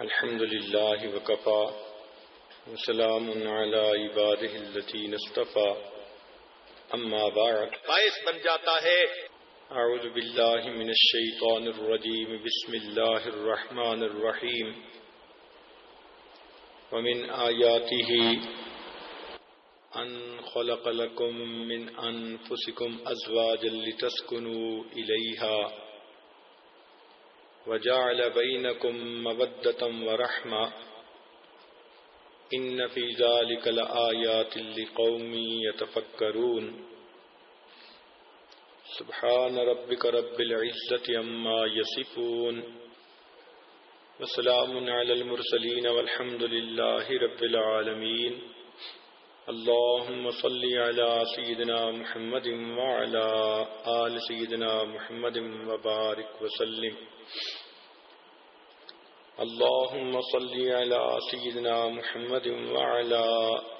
الحمد لله وكفى وسلام على عباده الذين اصطفى. أما بعد. باعث بن جاتا ہے۔ أعوذ بالله من الشيطان الرجيم. بسم الله الرحمن الرحيم. ومن آياته أن خلق لكم من أنفسكم أزواجا لتسكنوا إليها. وجعل بينكم مودة ورحمة. إن في ذلك لآيات لقوم يتفكرون. سبحان ربك رب العزة عما يصفون. وسلام على المرسلين والحمد لله رب العالمين. اللهم صل على سيدنا محمد وعلى آل سيدنا محمد وبارك وسلم. اللهم صل على سيدنا محمد وعلى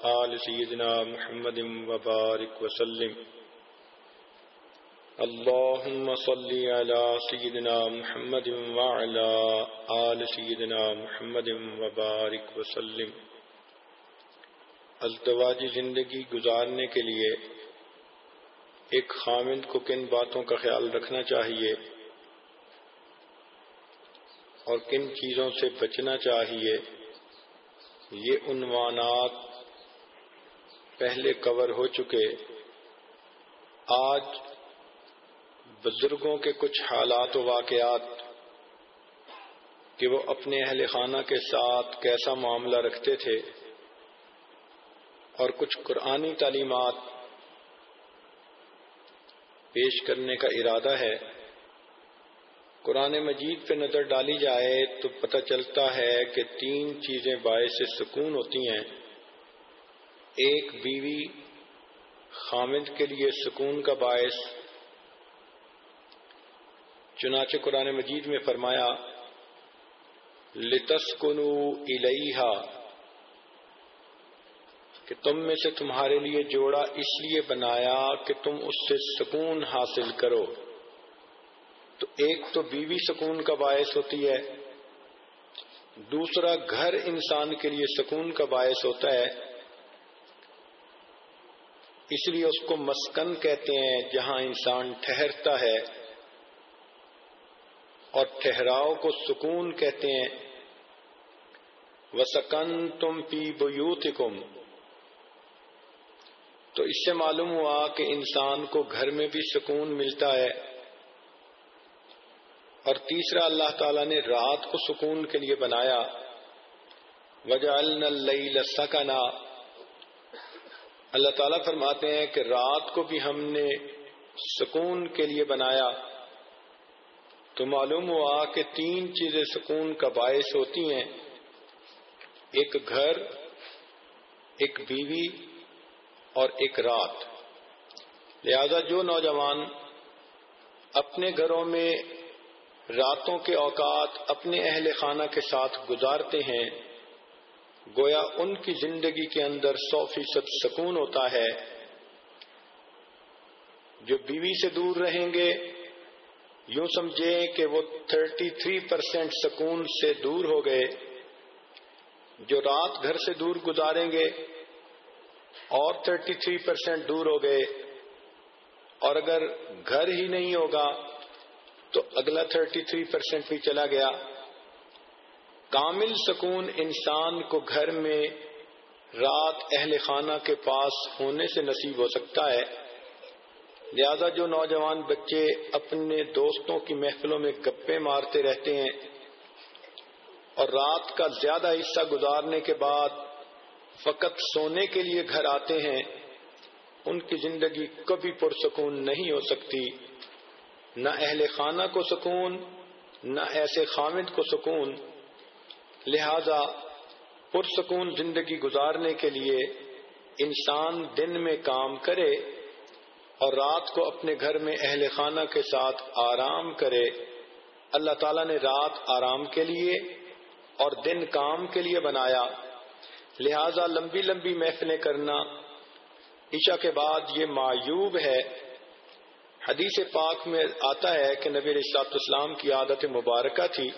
آل سيدنا محمد وبارك وسلم. اللهم صل على سيدنا محمد وعلى آل سيدنا محمد وبارك وسلم. ازدواجی زندگی گزارنے کے لیے ایک خامند کو کن باتوں کا خیال رکھنا چاہیے اور کن چیزوں سے بچنا چاہیے، یہ عنوانات پہلے کور ہو چکے۔ آج بزرگوں کے کچھ حالات و واقعات کہ وہ اپنے اہل خانہ کے ساتھ کیسا معاملہ رکھتے تھے۔ اور کچھ قرآنی تعلیمات پیش کرنے کا ارادہ ہے۔ قرآن مجید پہ نظر ڈالی جائے تو پتہ چلتا ہے کہ تین چیزیں باعث سکون ہوتی ہیں۔ ایک بیوی خامد کے لیے سکون کا باعث۔ چنانچہ قرآن مجید میں فرمایا لتسکنو الیہا کہ تم میں سے تمہارے لیے جوڑا اس لیے بنایا کہ تم اس سے سکون حاصل کرو۔ تو ایک تو بیوی سکون کا باعث ہوتی ہے، دوسرا گھر انسان کے لیے سکون کا باعث ہوتا ہے۔ اس لیے اس کو مسکن کہتے ہیں، جہاں انسان ٹھہرتا ہے۔ اور ٹھہراؤ کو سکون کہتے ہیں۔ وسکن تم پی بیوت تو اس سے معلوم ہوا کہ انسان کو گھر میں بھی سکون ملتا ہے۔ اور تیسرا، اللہ تعالی نے رات کو سکون کے لیے بنایا۔ وجہ سکنا اللہ تعالیٰ فرماتے ہیں کہ رات کو بھی ہم نے سکون کے لیے بنایا۔ تو معلوم ہوا کہ تین چیزیں سکون کا باعث ہوتی ہیں۔ ایک گھر، ایک بیوی اور ایک رات۔ لہذا جو نوجوان اپنے گھروں میں راتوں کے اوقات اپنے اہل خانہ کے ساتھ گزارتے ہیں، گویا ان کی زندگی کے اندر سو فیصد سکون ہوتا ہے۔ جو بیوی سے دور رہیں گے، یوں سمجھیں کہ وہ تھرٹی تھری پرسینٹ سکون سے دور ہو گئے۔ جو رات گھر سے دور گزاریں گے اور تھرٹی تھری پرسینٹ دور ہو گئے۔ اور اگر گھر ہی نہیں ہوگا تو اگلا تھرٹی تھری پرسینٹ بھی چلا گیا۔ کامل سکون انسان کو گھر میں رات اہل خانہ کے پاس ہونے سے نصیب ہو سکتا ہے۔ لہذا جو نوجوان بچے اپنے دوستوں کی محفلوں میں گپے مارتے رہتے ہیں اور رات کا زیادہ حصہ گزارنے کے بعد فقط سونے کے لیے گھر آتے ہیں، ان کی زندگی کبھی پرسکون نہیں ہو سکتی۔ نہ اہل خانہ کو سکون، نہ ایسے خامد کو سکون۔ لہذا پرسکون زندگی گزارنے کے لیے انسان دن میں کام کرے اور رات کو اپنے گھر میں اہل خانہ کے ساتھ آرام کرے۔ اللہ تعالیٰ نے رات آرام کے لیے اور دن کام کے لیے بنایا۔ لہذا لمبی لمبی محفلیں کرنا عشاء کے بعد یہ معیوب ہے۔ حدیث پاک میں آتا ہے کہ نبی اسلام کی عادت مبارکہ تھی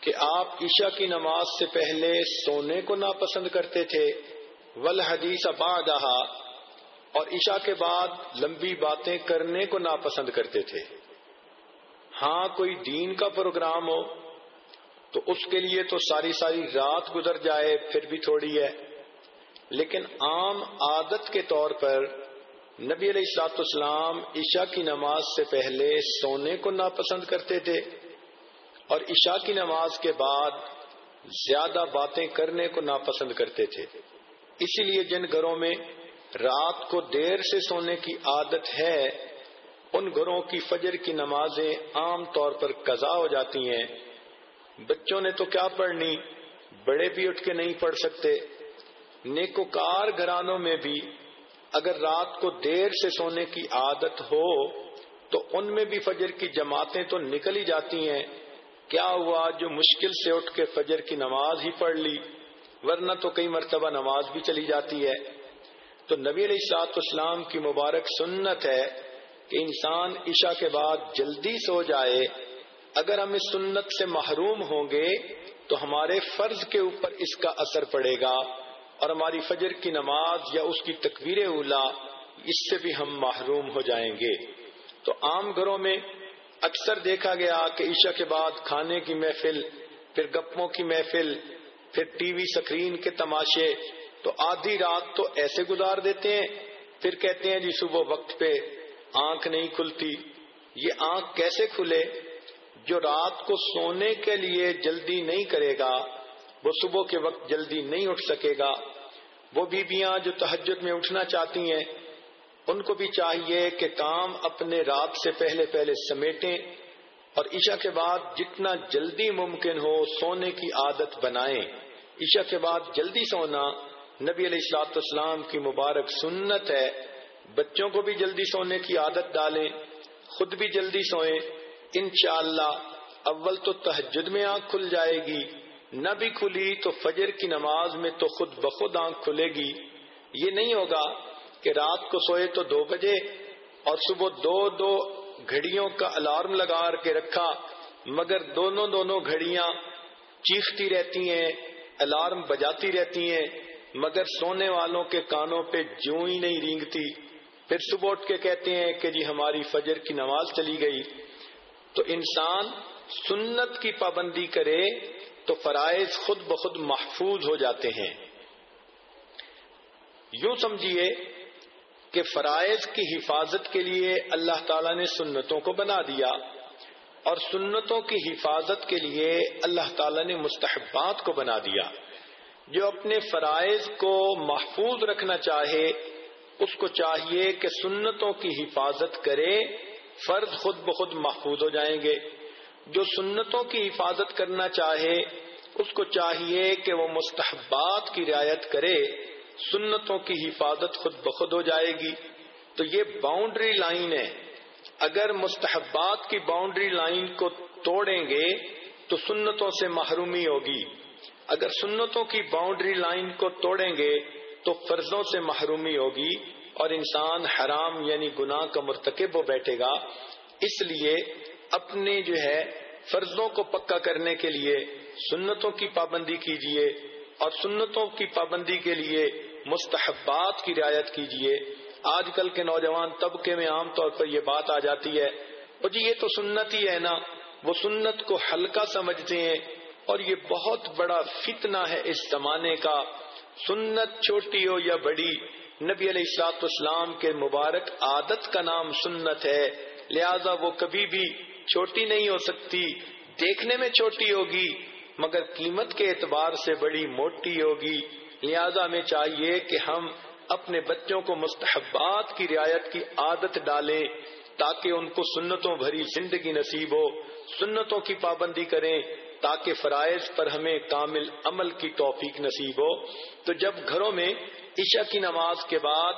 کہ آپ عشاء کی نماز سے پہلے سونے کو ناپسند کرتے تھے۔ ول حدیث بعد اور عشاء کے بعد لمبی باتیں کرنے کو ناپسند کرتے تھے۔ ہاں کوئی دین کا پروگرام ہو تو اس کے لیے تو ساری ساری رات گزر جائے، پھر بھی تھوڑی ہے۔ لیکن عام عادت کے طور پر نبی علیہ السلاط اسلام عشاء کی نماز سے پہلے سونے کو ناپسند کرتے تھے اور عشاء کی نماز کے بعد زیادہ باتیں کرنے کو ناپسند کرتے تھے۔ اسی لیے جن گھروں میں رات کو دیر سے سونے کی عادت ہے، ان گھروں کی فجر کی نمازیں عام طور پر قضا ہو جاتی ہیں۔ بچوں نے تو کیا پڑھنی؟ بڑے بھی اٹھ کے نہیں پڑھ سکتے۔ نیکوکار گھرانوں میں بھی اگر رات کو دیر سے سونے کی عادت ہو، تو ان میں بھی فجر کی جماعتیں تو نکل ہی جاتی ہیں۔ کیا ہوا جو مشکل سے اٹھ کے فجر کی نماز ہی پڑھ لی؟ ورنہ تو کئی مرتبہ نماز بھی چلی جاتی ہے۔ تو نبی علیہ السلاط اسلام کی مبارک سنت ہے کہ انسان عشاء کے بعد جلدی سو جائے اگر ہم اس سنت سے محروم ہوں گے تو ہمارے فرض کے اوپر اس کا اثر پڑے گا اور ہماری فجر کی نماز یا اس کی تکبیر اولا اس سے بھی ہم محروم ہو جائیں گے۔ تو عام گھروں میں اکثر دیکھا گیا کہ عشاء کے بعد کھانے کی محفل، پھر گپوں کی محفل، پھر ٹی وی سکرین کے تماشے، تو آدھی رات تو ایسے گزار دیتے ہیں۔ پھر کہتے ہیں جی صبح وقت پہ آنکھ نہیں کھلتی۔ یہ آنکھ کیسے کھلے؟ جو رات کو سونے کے لیے جلدی نہیں کرے گا، وہ صبح کے وقت جلدی نہیں اٹھ سکے گا۔ وہ بیویاں جو تہجد میں اٹھنا چاہتی ہیں، ان کو بھی چاہیے کہ کام اپنے رات سے پہلے پہلے سمیٹیں اور عشاء کے بعد جتنا جلدی ممکن ہو سونے کی عادت بنائیں۔ عشاء کے بعد جلدی سونا نبی علیہ السلاط اسلام کی مبارک سنت ہے۔ بچوں کو بھی جلدی سونے کی عادت ڈالیں، خود بھی جلدی سوئیں۔ انشاءاللہ اول تو تہجد میں آنکھ کھل جائے گی، نہ بھی کھلی تو فجر کی نماز میں تو خود بخود آنکھ کھلے گی۔ یہ نہیں ہوگا کہ رات کو سوئے تو دو بجے اور صبح دو دو گھڑیوں کا الارم لگا کے رکھا، مگر دونوں دونوں گھڑیاں چیختی رہتی ہیں، الارم بجاتی رہتی ہیں، مگر سونے والوں کے کانوں پہ جو ہی نہیں رینگتی۔ پھر صبح اٹھ کے کہتے ہیں کہ جی ہماری فجر کی نماز چلی گئی۔ تو انسان سنت کی پابندی کرے تو فرائض خود بخود محفوظ ہو جاتے ہیں۔ یوں سمجھیے کہ فرائض کی حفاظت کے لیے اللہ تعالی نے سنتوں کو بنا دیا اور سنتوں کی حفاظت کے لیے اللہ تعالی نے مستحبات کو بنا دیا۔ جو اپنے فرائض کو محفوظ رکھنا چاہے، اس کو چاہیے کہ سنتوں کی حفاظت کرے فرض خود بخود محفوظ ہو جائیں گے۔ جو سنتوں کی حفاظت کرنا چاہے، اس کو چاہیے کہ وہ مستحبات کی رعایت کرے، سنتوں کی حفاظت خود بخود ہو جائے گی۔ تو یہ باؤنڈری لائن ہے۔ اگر مستحبات کی باؤنڈری لائن کو توڑیں گے، تو سنتوں سے محرومی ہوگی۔ اگر سنتوں کی باؤنڈری لائن کو توڑیں گے، تو فرضوں سے محرومی ہوگی۔ اور انسان حرام یعنی گناہ کا مرتکب ہو بیٹھے گا، اس لیے اپنے جو ہے فرضوں کو پکا کرنے کے لیے، سنتوں کی پابندی کیجیے اور سنتوں کی پابندی کے لیے مستحبات کی رعایت کیجیے آج کل کے نوجوان طبقے میں عام طور پر یہ بات آ جاتی ہے جی یہ تو سنت ہی ہے نا، وہ سنت کو ہلکا سمجھتے ہیں اور یہ بہت بڑا فتنہ ہے اس زمانے کا۔ سنت چھوٹی ہو یا بڑی نبی علیہ السلاط اسلام کے مبارک عادت کا نام سنت ہے۔ لہذا وہ کبھی بھی چھوٹی نہیں ہو سکتی، دیکھنے میں چھوٹی ہوگی، مگر قیمت کے اعتبار سے بڑی موٹی ہوگی۔ لہذا ہمیں چاہیے کہ ہم اپنے بچوں کو مستحبات کی رعایت کی عادت ڈالیں، تاکہ ان کو سنتوں بھری زندگی نصیب ہو۔ سنتوں کی پابندی کریں تاکہ فرائض پر ہمیں کامل عمل کی توفیق نصیب ہو۔ تو جب گھروں میں عشاء کی نماز کے بعد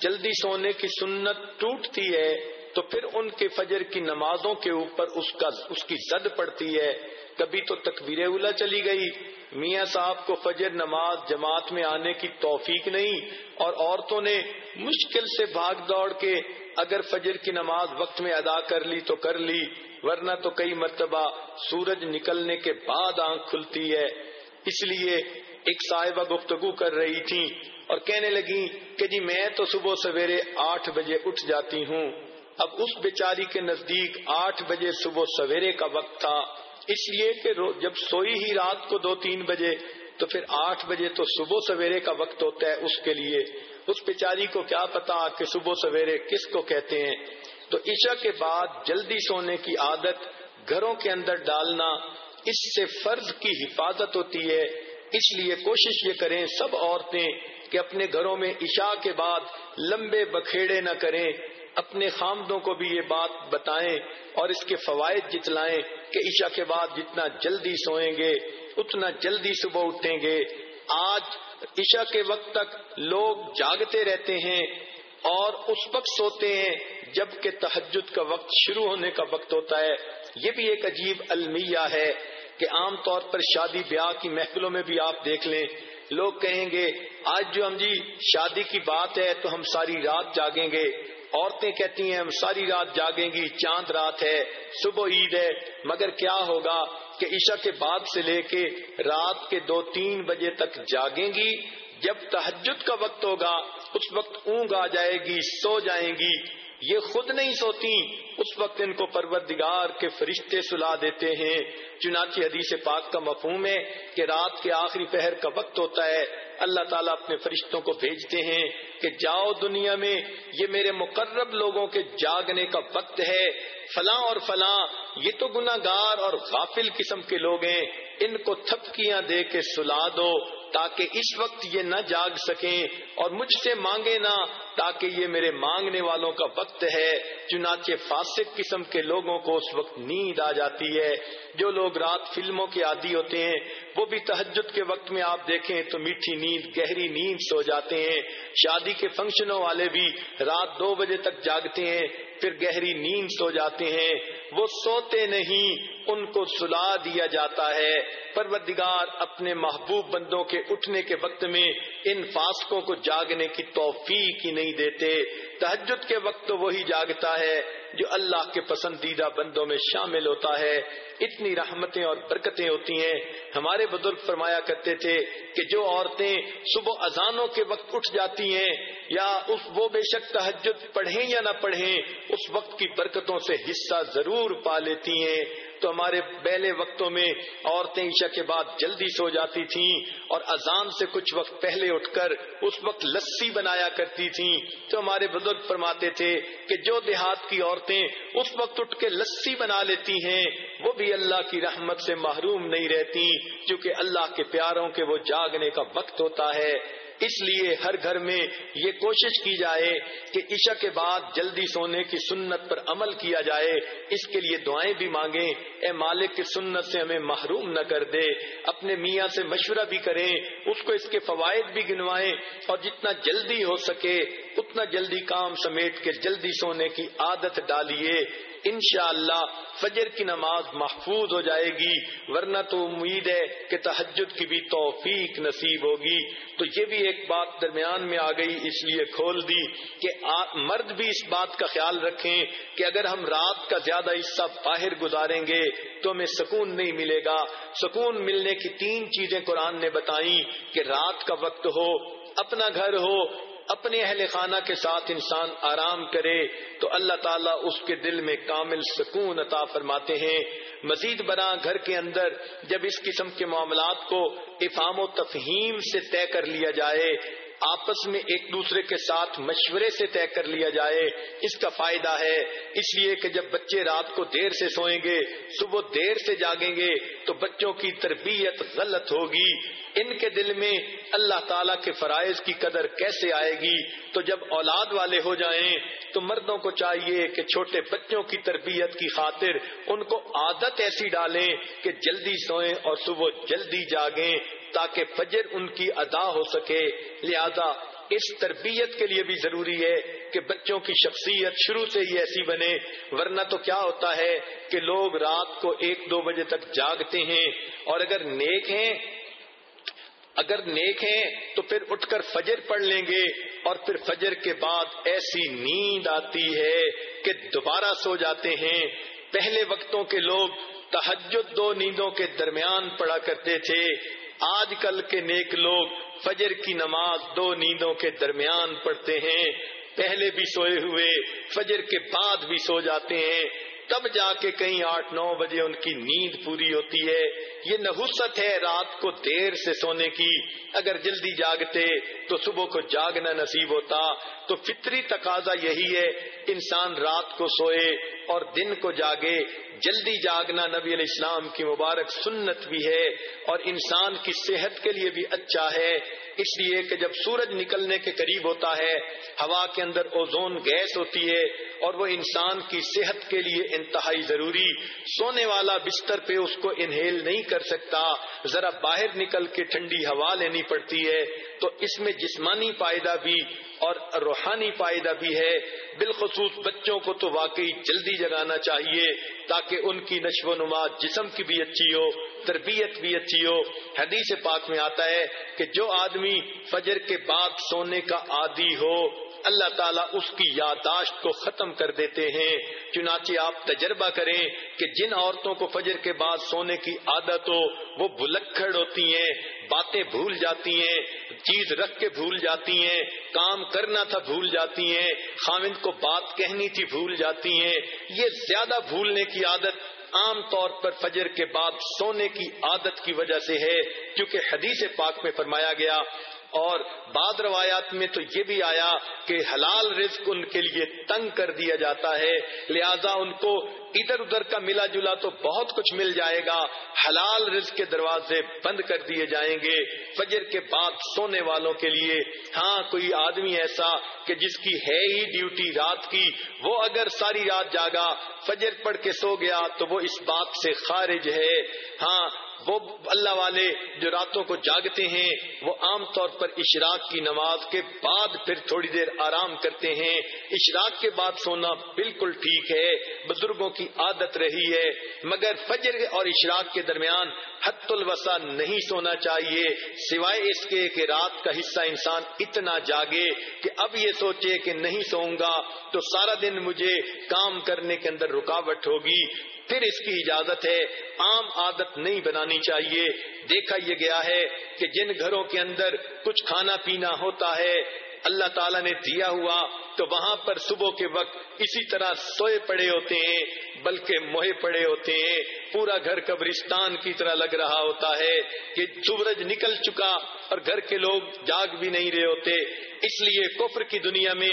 جلدی سونے کی سنت ٹوٹتی ہے، تو پھر ان کے فجر کی نمازوں کے اوپر اس کا، اس کی زد پڑتی ہے۔ کبھی تو تکبیر اولا چلی گئی۔ میاں صاحب کو فجر نماز جماعت میں آنے کی توفیق نہیں، اور عورتوں نے مشکل سے بھاگ دوڑ کے اگر فجر کی نماز وقت میں ادا کر لی تو کر لی، ورنہ تو کئی مرتبہ سورج نکلنے کے بعد آنکھ کھلتی ہے۔ اس لیے ایک صاحبہ گفتگو کر رہی تھی اور کہنے لگی کہ جی میں تو صبح سویرے آٹھ بجے اٹھ جاتی ہوں۔ اب اس بیچاری کے نزدیک آٹھ بجے صبح سویرے کا وقت تھا۔ اس لیے کہ جب سوئی ہی رات کو دو تین بجے، تو پھر آٹھ بجے تو صبح سویرے کا وقت ہوتا ہے اس کے لیے۔ اس بیچاری کو کیا پتا کہ صبح سویرے کس کو کہتے ہیں۔ تو عشاء کے بعد جلدی سونے کی عادت گھروں کے اندر ڈالنا، اس سے فرض کی حفاظت ہوتی ہے۔ اس لیے کوشش یہ کریں سب عورتیں کہ اپنے گھروں میں عشاء کے بعد لمبے بکھیڑے نہ کریں، اپنے خامدوں کو بھی یہ بات بتائیں اور اس کے فوائد جتلائیں کہ عشاء کے بعد جتنا جلدی سوئیں گے، اتنا جلدی صبح اٹھیں گے۔ آج عشاء کے وقت تک لوگ جاگتے رہتے ہیں اور اس وقت سوتے ہیں جبکہ تحجد کا وقت شروع ہونے کا وقت ہوتا ہے۔ یہ بھی ایک عجیب المیہ ہے۔ کہ عام طور پر شادی بیاہ کی محفلوں میں بھی آپ دیکھ لیں۔ لوگ کہیں گے، آج جو ہم جی شادی کی بات ہے تو ہم ساری رات جاگیں گے۔ عورتیں کہتی ہیں، ہم ساری رات جاگیں گی، چاند رات ہے، صبح عید ہے۔ مگر کیا ہوگا کہ عشاء کے بعد سے لے کے رات کے دو تین بجے تک جاگیں گی۔ جب تحجد کا وقت ہوگا، اس وقت اونگ آ جائے گی، سو جائیں گی۔ یہ خود نہیں سوتی اس وقت ان کو پروردگار کے فرشتے سلا دیتے ہیں۔ چنانچہ حدیث پاک کا مفہوم ہے کہ رات کے آخری پہر کا وقت ہوتا ہے۔ اللہ تعالیٰ اپنے فرشتوں کو بھیجتے ہیں کہ جاؤ دنیا میں، یہ میرے مقرب لوگوں کے جاگنے کا وقت ہے۔ فلاں اور فلاں، یہ تو گناگار اور غافل قسم کے لوگ ہیں۔ ان کو تھپکیاں دے کے سلا دو تاکہ اس وقت یہ نہ جاگ سکیں اور مجھ سے مانگے نہ۔ تاکہ یہ میرے مانگنے والوں کا وقت ہے، چنانچہ فاسق قسم کے لوگوں کو اس وقت نیند آ جاتی ہے۔ جو لوگ رات فلموں کے عادی ہوتے ہیں، وہ بھی تحجد کے وقت میں آپ دیکھیں تو میٹھی نیند، گہری نیند سو جاتے ہیں۔ شادی کے فنکشنوں والے بھی رات دو بجے تک جاگتے ہیں، پھر گہری نیند سو جاتے ہیں۔ وہ سوتے نہیں، ان کو سلا دیا جاتا ہے۔ پروردگار اپنے محبوب بندوں کے اٹھنے کے وقت میں ان فاسقوں کو جاگنے کی توفیق ہی نہیں دیتے۔ تحجد کے وقت تو وہی جاگتا ہے جو اللہ کے پسندیدہ بندوں میں شامل ہوتا ہے۔ اتنی رحمتیں اور برکتیں ہوتی ہیں۔ ہمارے بزرگ فرمایا کرتے تھے کہ جو عورتیں صبح اذانوں کے وقت اٹھ جاتی ہیں یا اس وہ بے شک تحجد پڑھیں یا نہ پڑھیں، اس وقت کی برکتوں سے حصہ ضرور پا لیتی ہیں۔ تو ہمارے پہلے وقتوں میں عورتیں عشاء کے بعد جلدی سو جاتی تھیں اور اذان سے کچھ وقت پہلے اٹھ کر اس وقت لسی بنایا کرتی تھیں۔ تو ہمارے بزرگ فرماتے تھے کہ جو دیہات کی عورتیں اس وقت اٹھ کے لسی بنا لیتی ہیں، وہ بھی اللہ کی رحمت سے محروم نہیں رہتی، کیونکہ اللہ کے پیاروں کے وہ جاگنے کا وقت ہوتا ہے۔ اس لیے ہر گھر میں یہ کوشش کی جائے کہ عشاء کے بعد جلدی سونے کی سنت پر عمل کیا جائے۔ اس کے لیے دعائیں بھی مانگیں۔ اے مالک کی سنت سے ہمیں محروم نہ کر دے۔ اپنے میاں سے مشورہ بھی کریں۔ اس کو اس کے فوائد بھی گنوائیں۔ اور جتنا جلدی ہو سکے، اتنا جلدی کام سمیٹ کے جلدی سونے کی عادت ڈالیے۔ انشاءاللہ فجر کی نماز محفوظ ہو جائے گی، ورنہ تو امید ہے کہ تحجد کی بھی توفیق نصیب ہوگی۔ تو یہ بھی ایک بات درمیان میں آ گئی، اس لیے کھول دی کہ مرد بھی اس بات کا خیال رکھیں کہ اگر ہم رات کا زیادہ حصہ باہر گزاریں گے تو ہمیں سکون نہیں ملے گا۔ سکون ملنے کی تین چیزیں قرآن نے بتائی کہ رات کا وقت ہو، اپنا گھر ہو اپنے اہل خانہ کے ساتھ انسان آرام کرے تو اللہ تعالیٰ اس کے دل میں کامل سکون عطا فرماتے ہیں۔ مزید برآں گھر کے اندر جب اس قسم کے معاملات کو افہام و تفہیم سے طے کر لیا جائے آپس میں ایک دوسرے کے ساتھ مشورے سے طے کر لیا جائے، اس کا فائدہ ہے۔ اس لیے کہ جب بچے رات کو دیر سے سوئیں گے، صبح دیر سے جاگیں گے، تو بچوں کی تربیت غلط ہوگی۔ ان کے دل میں اللہ تعالیٰ کے فرائض کی قدر کیسے آئے گی؟ تو جب اولاد والے ہو جائیں، تو مردوں کو چاہیے کہ چھوٹے بچوں کی تربیت کی خاطر ان کو عادت ایسی ڈالیں کہ جلدی سوئیں اور صبح جلدی جاگیں۔ تاکہ فجر ان کی ادا ہو سکے۔ لہذا اس تربیت کے لیے بھی ضروری ہے کہ بچوں کی شخصیت شروع سے ہی ایسی بنے۔ ورنہ تو کیا ہوتا ہے کہ لوگ رات کو ایک دو بجے تک جاگتے ہیں اور اگر نیک ہیں، اگر نیک ہیں تو پھر اٹھ کر فجر پڑھ لیں گے اور پھر فجر کے بعد ایسی نیند آتی ہے کہ دوبارہ سو جاتے ہیں۔ پہلے وقتوں کے لوگ تحجد دو نیندوں کے درمیان پڑا کرتے تھے آج کل کے نیک لوگ فجر کی نماز دو نیندوں کے درمیان پڑھتے ہیں۔ پہلے بھی سوئے ہوئے، فجر کے بعد بھی سو جاتے ہیں۔ تب جا کے کہیں آٹھ نو بجے ان کی نیند پوری ہوتی ہے۔ یہ نحوست ہے رات کو دیر سے سونے کی۔ اگر جلدی جاگتے تو صبح کو جاگنا نصیب ہوتا۔ تو فطری تقاضا یہی ہے، انسان رات کو سوئے اور دن کو جاگے۔ جلدی جاگنا نبی علیہ السلام کی مبارک سنت بھی ہے اور انسان کی صحت کے لیے بھی اچھا ہے۔ اس لیے کہ جب سورج نکلنے کے قریب ہوتا ہے، ہوا کے اندر اوزون گیس ہوتی ہے۔ اور وہ انسان کی صحت کے لیے انتہائی ضروری۔ سونے والا بستر پہ اس کو انہیل نہیں کر سکتا۔ ذرا باہر نکل کے ٹھنڈی ہوا لینی پڑتی ہے۔ تو اس میں جسمانی فائدہ بھی اور روحانی فائدہ بھی ہے۔ بالخصوص بچوں کو تو واقعی جلدی جگانا چاہیے تاکہ ان کی نشو و نما جسم کی بھی اچھی ہو، تربیت بھی اچھی ہو۔ حدیث پاک میں آتا ہے کہ جو آدمی فجر کے بعد سونے کا عادی ہو اللہ تعالیٰ اس کی یاداشت کو ختم کر دیتے ہیں۔ چنانچہ آپ تجربہ کریں کہ جن عورتوں کو فجر کے بعد سونے کی عادت ہو وہ بلکھڑ ہوتی ہیں، باتیں بھول جاتی ہیں، چیز رکھ کے بھول جاتی ہیں، کام کرنا تھا بھول جاتی ہیں خامند کو بات کہنی تھی بھول جاتی ہیں۔ یہ زیادہ بھولنے کی عادت عام طور پر فجر کے بعد سونے کی عادت کی وجہ سے ہے، کیونکہ حدیث پاک میں فرمایا گیا اور بعد روایات میں تو یہ بھی آیا کہ حلال رزق ان کے لیے تنگ کر دیا جاتا ہے، لہذا ان کو ادھر ادھر کا ملا جلا تو بہت کچھ مل جائے گا۔ حلال رزق کے دروازے بند کر دیے جائیں گے۔ فجر کے بعد سونے والوں کے لیے۔ ہاں کوئی آدمی ایسا کہ جس کی ہے ہی ڈیوٹی رات کی، وہ اگر ساری رات جاگا، فجر پڑھ کے سو گیا تو وہ اس بات سے خارج ہے۔ ہاں وہ اللہ والے جو راتوں کو جاگتے ہیں، وہ عام طور پر اشراق کی نماز کے بعد پھر تھوڑی دیر آرام کرتے ہیں۔ اشراق کے بعد سونا بالکل ٹھیک ہے، بزرگوں کی عادت رہی ہے۔ مگر فجر اور اشراق کے درمیان حت الوسا نہیں سونا چاہیے۔ سوائے اس کے کہ رات کا حصہ انسان اتنا جاگے کہ اب یہ سوچے کہ نہیں سوؤں گا، تو سارا دن مجھے کام کرنے کے اندر رکاوٹ ہوگی۔ پھر اس کی اجازت ہے، عام عادت نہیں بنانی چاہیے۔ دیکھا یہ گیا ہے کہ جن گھروں کے اندر کچھ کھانا پینا ہوتا ہے، اللہ تعالیٰ نے دیا ہوا تو وہاں پر صبح کے وقت اسی طرح سوئے پڑے ہوتے ہیں، بلکہ موہے پڑے ہوتے ہیں۔ پورا گھر قبرستان کی طرح لگ رہا ہوتا ہے کہ سورج نکل چکا اور گھر کے لوگ جاگ بھی نہیں رہے ہوتے۔ اس لیے کفر کی دنیا میں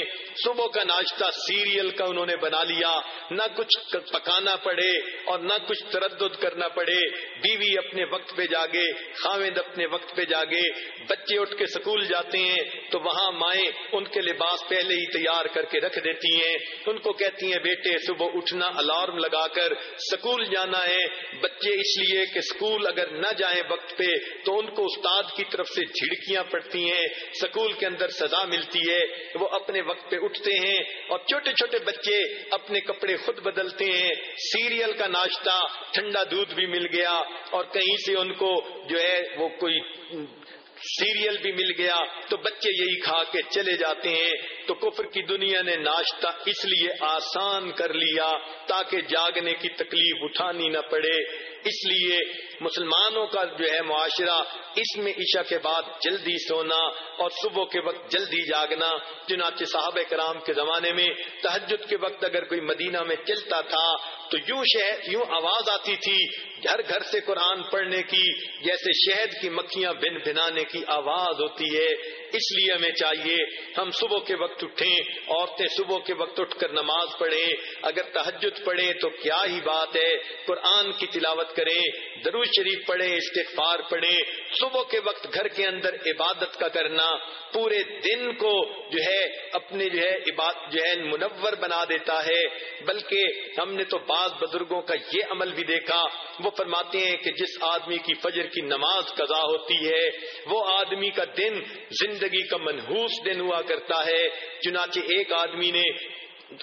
صبح کا ناشتہ سیریل کا انہوں نے بنا لیا۔ نہ کچھ پکانا پڑے اور نہ کچھ تردد کرنا پڑے۔ بیوی اپنے وقت پہ جاگے، خاوند اپنے وقت پہ جاگے۔ بچے اٹھ کے سکول جاتے ہیں تو وہاں مائیں ان کے لباس پہلے ہی تیار کر کے رکھ دیتی ہیں۔ ان کو کہتی ہیں، بیٹے، صبح اٹھنا الارم لگا کر سکول جانا ہے۔ بچے اس لیے کہ سکول اگر نہ جائیں وقت پہ تو ان کو استاد کی طرف سے جھڑکیاں پڑتی ہیں۔ سکول کے اندر سزا ملتی ہے۔ وہ اپنے وقت پہ اٹھتے ہیں اور چھوٹے چھوٹے بچے اپنے کپڑے خود بدلتے ہیں۔ سیریل کا ناشتہ ٹھنڈا دودھ بھی مل گیا اور کہیں سے ان کو جو ہے وہ کوئی سیریل بھی مل گیا تو بچے یہی کھا کے چلے جاتے ہیں۔ تو کفر کی دنیا نے ناشتہ اس لیے آسان کر لیا تاکہ جاگنے کی تکلیف اٹھانی نہ پڑے۔ اس لیے مسلمانوں کا جو ہے معاشرہ، اس میں عشاء کے بعد جلدی سونا اور صبح کے وقت جلدی جاگنا۔ چنانچہ صاحب کرام کے زمانے میں تحجد کے وقت اگر کوئی مدینہ میں چلتا تھا تو یوں شہر یوں آواز آتی تھی ہر گھر سے قرآن پڑھنے کی، جیسے شہد کی مکھیاں بن بنانے کی آواز ہوتی ہے۔ اس لیے ہمیں چاہیے ہم صبح کے وقت اٹھیں، عورتیں صبح کے وقت اٹھ کر نماز پڑھیں۔ اگر تحجد پڑھیں تو کیا ہی بات ہے؟ قرآن کی تلاوت کریں درو شریف پڑھیں، استغفار پڑھیں۔ صبح کے وقت گھر کے اندر عبادت کا کرنا، پورے دن کو جو ہے اپنے جو ہے عبادت جو ہے منور بنا دیتا ہے۔ بلکہ ہم نے تو بات بعض بزرگوں کا یہ عمل بھی دیکھا، وہ فرماتے ہیں کہ جس آدمی کی فجر کی نماز قضا ہوتی ہے، وہ آدمی کا دن زندگی کا منحوس دن ہوا کرتا ہے۔ چنانچہ ایک آدمی نے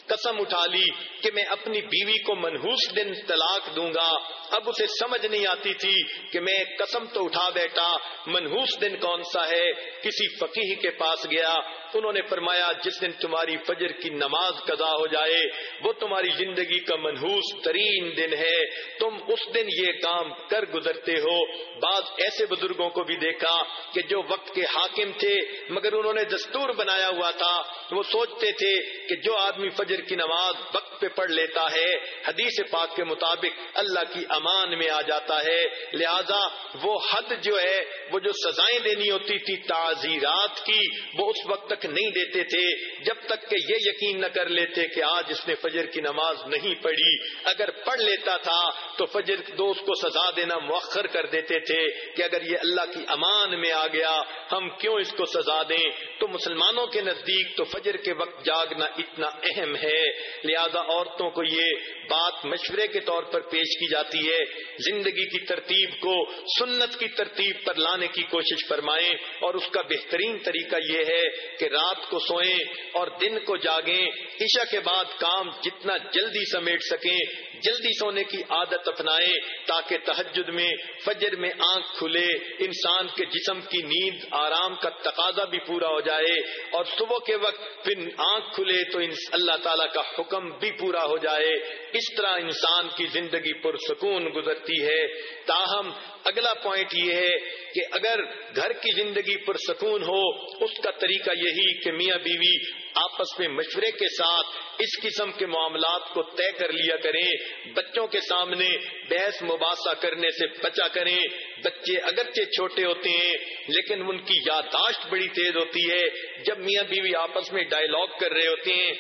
قسم اٹھا لی کہ میں اپنی بیوی کو منحوس دن طلاق دوں گا۔ اب اسے سمجھ نہیں آتی تھی کہ میں قسم تو اٹھا بیٹھا منحوس دن کون سا ہے؟ کسی فقیح کے پاس گیا، انہوں نے فرمایا، جس دن تمہاری فجر کی نماز قضا ہو جائے، وہ تمہاری زندگی کا منحوس ترین دن ہے۔ تم اس دن یہ کام کر گزرتے ہو۔ بعض ایسے بزرگوں کو بھی دیکھا کہ جو وقت کے حاکم تھے، مگر انہوں نے دستور بنایا ہوا تھا۔ وہ سوچتے تھے کہ جو آدمی فجر کی نماز وقت پہ پڑھ لیتا ہے، حدیث پاک کے مطابق اللہ کی امان میں آ جاتا ہے۔ لہذا وہ حد جو ہے، وہ جو سزائیں دینی ہوتی تھی تعزیرات کی، وہ اس وقت تک نہیں دیتے تھے۔ جب تک کہ یہ یقین نہ کر لیتے کہ آج اس نے فجر کی نماز نہیں پڑھی۔ اگر پڑھ لیتا تھا تو فجر دوست کو سزا دینا مؤخر کر دیتے تھے کہ اگر یہ اللہ کی امان میں آ گیا، ہم کیوں اس کو سزا دیں؟ تو مسلمانوں کے نزدیک تو فجر کے وقت جاگنا اتنا اہم ہے۔ لہذا عورتوں کو یہ بات مشورے کے طور پر پیش کی جاتی ہے زندگی کی ترتیب کو، سنت کی ترتیب پر لانے کی کوشش فرمائیں۔ اور اس کا بہترین طریقہ یہ ہے کہ رات کو سوئیں اور دن کو جاگیں۔ عشاء کے بعد کام جتنا جلدی سمیٹ سکیں جلدی سونے کی عادت اپنائیں تاکہ تحجد میں، فجر میں آنکھ کھلے، انسان کے جسم کی نیند، آرام کا تقاضا بھی پورا ہو جائے اور صبح کے وقت پھر آنکھ کھلے تو اللہ تعالیٰ کا حکم بھی پورا ہو جائے۔ اس طرح انسان کی زندگی پرسکون گزرتی ہے۔ تاہم، اگلا پوائنٹ یہ ہے کہ اگر گھر کی زندگی پرسکون ہو، اس کا طریقہ یہی کہ میاں بیوی آپس میں مشورے کے ساتھ اس قسم کے معاملات کو طے کر لیا کریں۔ بچوں کے سامنے بحث مباحثہ کرنے سے بچا کریں۔ بچے اگرچہ چھوٹے ہوتے ہیں، لیکن ان کی یادداشت بڑی تیز ہوتی ہے۔ جب میاں بیوی آپس میں ڈائلگ کر رہے ہوتے ہیں،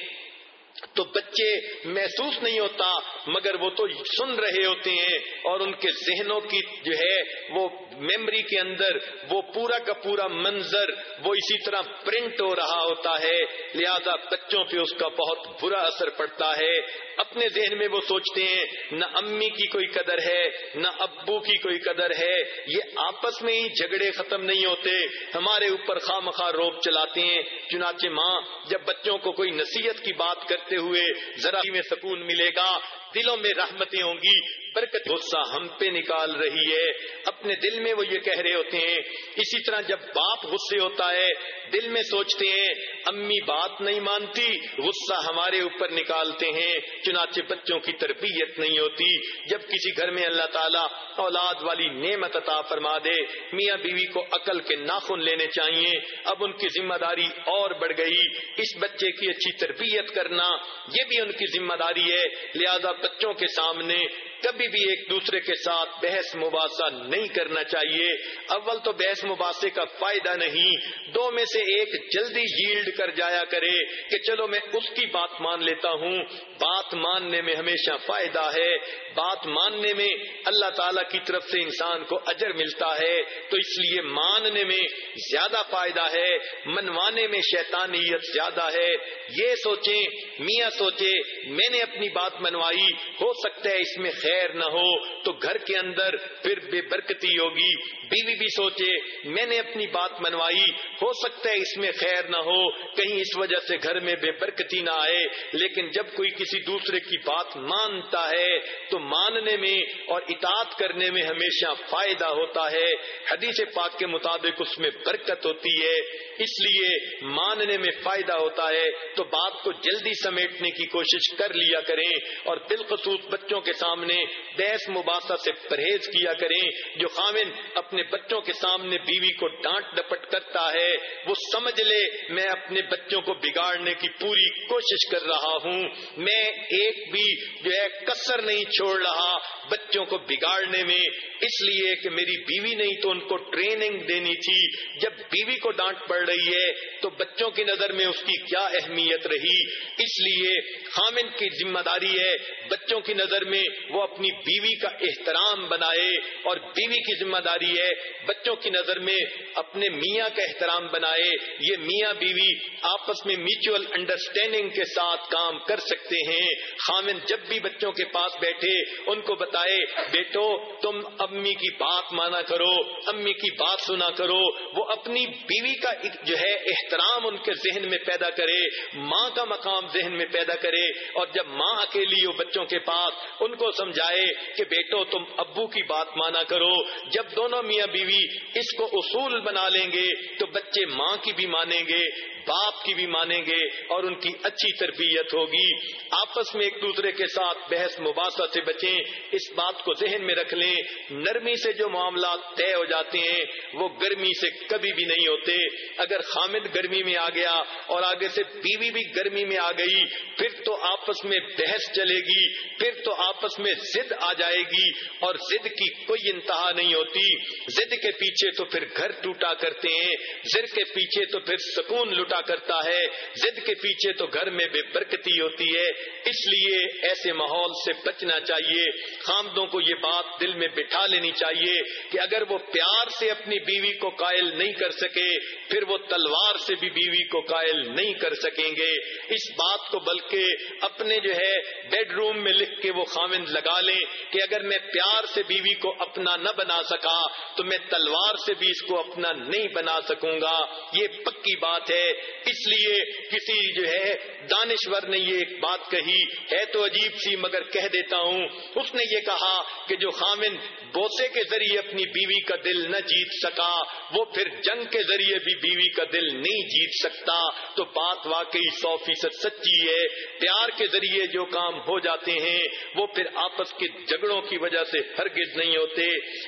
تو بچے محسوس نہیں ہوتا، مگر وہ تو سن رہے ہوتے ہیں اور ان کے ذہنوں کی جو ہے، وہ میموری کے اندر وہ پورا کا پورا منظر وہ اسی طرح پرنٹ ہو رہا ہوتا ہے۔ لہذا بچوں پہ اس کا بہت برا اثر پڑتا ہے۔ اپنے ذہن میں وہ سوچتے ہیں، نہ امی کی کوئی قدر ہے، نہ ابو کی کوئی قدر ہے۔ یہ آپس میں ہی جھگڑے ختم نہیں ہوتے۔ ہمارے اوپر خواہ مخواہ روپ چلاتے ہیں۔ چنانچہ ماں، جب بچوں کو کوئی نصیحت کی بات کرتے ہوئے ذرا میں سکون ملے گا، دلوں میں رحمتیں ہوں گی۔ برکت غصہ ہم پہ نکال رہی ہے۔ اپنے دل میں وہ یہ کہہ رہے ہوتے ہیں، اسی طرح جب باپ غصے ہوتا ہے، دل میں سوچتے ہیں، امی بات نہیں مانتی، غصہ ہمارے اوپر نکالتے ہیں۔ چنانچہ بچوں کی تربیت نہیں ہوتی۔ جب کسی گھر میں اللہ تعالیٰ اولاد والی نعمت عطا فرما دے، میاں بیوی کو عقل کے ناخن لینے چاہیے اب ان کی ذمہ داری اور بڑھ گئی۔ اس بچے کی اچھی تربیت کرنا، یہ بھی ان کی ذمہ داری ہے۔ لہذا بچوں کے سامنے کبھی بھی ایک دوسرے کے ساتھ بحث مباحثہ نہیں کرنا چاہیے۔ اول تو بحث مباحثے کا فائدہ نہیں۔ دو میں سے ایک جلدی ییلڈ کر جایا کرے کہ چلو میں اس کی بات مان لیتا ہوں۔ بات ماننے میں ہمیشہ فائدہ ہے۔ بات ماننے میں اللہ تعالی کی طرف سے انسان کو اجر ملتا ہے۔ تو اس لیے ماننے میں زیادہ فائدہ ہے۔ منوانے میں شیطانیت زیادہ ہے۔ یہ سوچیں، میاں سوچے، میں نے اپنی بات منوائی۔ ہو سکتا ہے اس میں خیر نہ ہو تو گھر کے اندر پھر بے برکتی ہوگی۔ بیوی بھی سوچے، میں نے اپنی بات منوائی، ہو سکتا ہے اس میں خیر نہ ہو، کہیں اس وجہ سے گھر میں بے برکتی نہ آئے۔ لیکن جب کوئی کسی دوسرے کی بات مانتا ہے، تو ماننے میں اور اطاعت کرنے میں ہمیشہ فائدہ ہوتا ہے۔ حدیث پاک کے مطابق اس میں برکت ہوتی ہے، اس لیے ماننے میں فائدہ ہوتا ہے۔ تو بات کو جلدی سمیٹنے کی کوشش کر لیا کریں اور بالخصوص بچوں کے سامنے بحث مباحثہ سے پرہیز کیا کریں۔ جو خامن اپنے بچوں کے سامنے بیوی کو ڈانٹ ڈپٹ کرتا ہے، وہ سمجھ لے، میں اپنے بچوں کو بگاڑنے کی پوری کوشش کر رہا ہوں۔ میں ایک بھی جو ہے کسر نہیں چھوڑ رہا بچوں کو بگاڑنے میں۔ اس لیے کہ میری بیوی نہیں تو ان کو ٹریننگ دینی تھی۔ جب بیوی کو ڈانٹ پڑ رہی ہے تو بچوں کی نظر میں اس کی کیا اہمیت رہی؟ اس لیے خامن کی ذمہ داری ہے بچوں کی نظر میں وہ اپنی بیوی کا احترام بنائے اور بیوی کی ذمہ داری ہے، بچوں کی نظر میں اپنے میاں کا احترام بنائے، یہ میاں بیوی آپس میں میوچل انڈرسٹینڈنگ کے ساتھ کام کر سکتے ہیں۔ خامن جب بھی بچوں کے پاس بیٹھے، ان کو بتائے، بیٹو، تم امی کی بات مانا کرو، امی کی بات سنا کرو۔ وہ اپنی بیوی کا جو ہے، احترام ان کے ذہن میں پیدا کرے، ماں کا مقام ذہن میں پیدا کرے۔ اور جب ماں اکیلی ہو بچوں کے پاس، ان کو سمجھ سمجھائے کہ بیٹو تم ابو کی بات مانا کرو، جب دونوں میاں بیوی اس کو اصول بنا لیں گے تو بچے ماں کی بھی مانیں گے۔ باپ کی بھی مانیں گے اور ان کی اچھی تربیت ہوگی۔ آپس میں ایک دوسرے کے ساتھ بحث مباحثہ سے بچیں، اس بات کو ذہن میں رکھ لیں۔ نرمی سے جو معاملات طے ہو جاتے ہیں، وہ گرمی سے کبھی بھی نہیں ہوتے۔ اگر خامد گرمی میں آ گیا اور آگے سے بیوی بھی گرمی میں آ گئی، پھر تو آپس میں بحث چلے گی، پھر تو آپس میں زد آ جائے گی اور زد کی کوئی انتہا نہیں ہوتی۔ زد کے پیچھے تو پھر گھر ٹوٹا کرتے ہیں زد کے پیچھے تو پھر سکون لٹا کرتا ہے۔ زد کے پیچھے تو گھر میں بے برکتی ہوتی ہے۔ اس لیے ایسے ماحول سے بچنا چاہیے۔ خامدوں کو یہ بات دل میں بٹھا لینی چاہیے کہ اگر وہ پیار سے اپنی بیوی کو قائل نہیں کر سکے، پھر وہ تلوار سے بھی بیوی کو قائل نہیں کر سکیں گے۔ اس بات کو بلکہ اپنے جو ہے بیڈ روم میں لکھ کے وہ خامند لگا لیں کہ اگر میں پیار سے بیوی کو اپنا نہ بنا سکا، تو میں تلوار سے بھی اس کو اپنا نہیں بنا سکوں گا۔ یہ پکی بات ہے۔ اس لیے کسی جو ہے دانشور نے یہ ایک بات کہی ہے تو عجیب سی، مگر کہہ دیتا ہوں. اس نے یہ کہا کہ جو خامن بوسے کے ذریعے اپنی بیوی کا دل نہ جیت سکا، وہ پھر جنگ کے ذریعے بھی بیوی کا دل نہیں جیت سکتا۔ تو بات واقعی سو فیصد سچی ہے۔ پیار کے ذریعے جو کام ہو جاتے ہیں، وہ پھر آپس کے جھگڑوں کی وجہ سے ہرگز نہیں ہوتے۔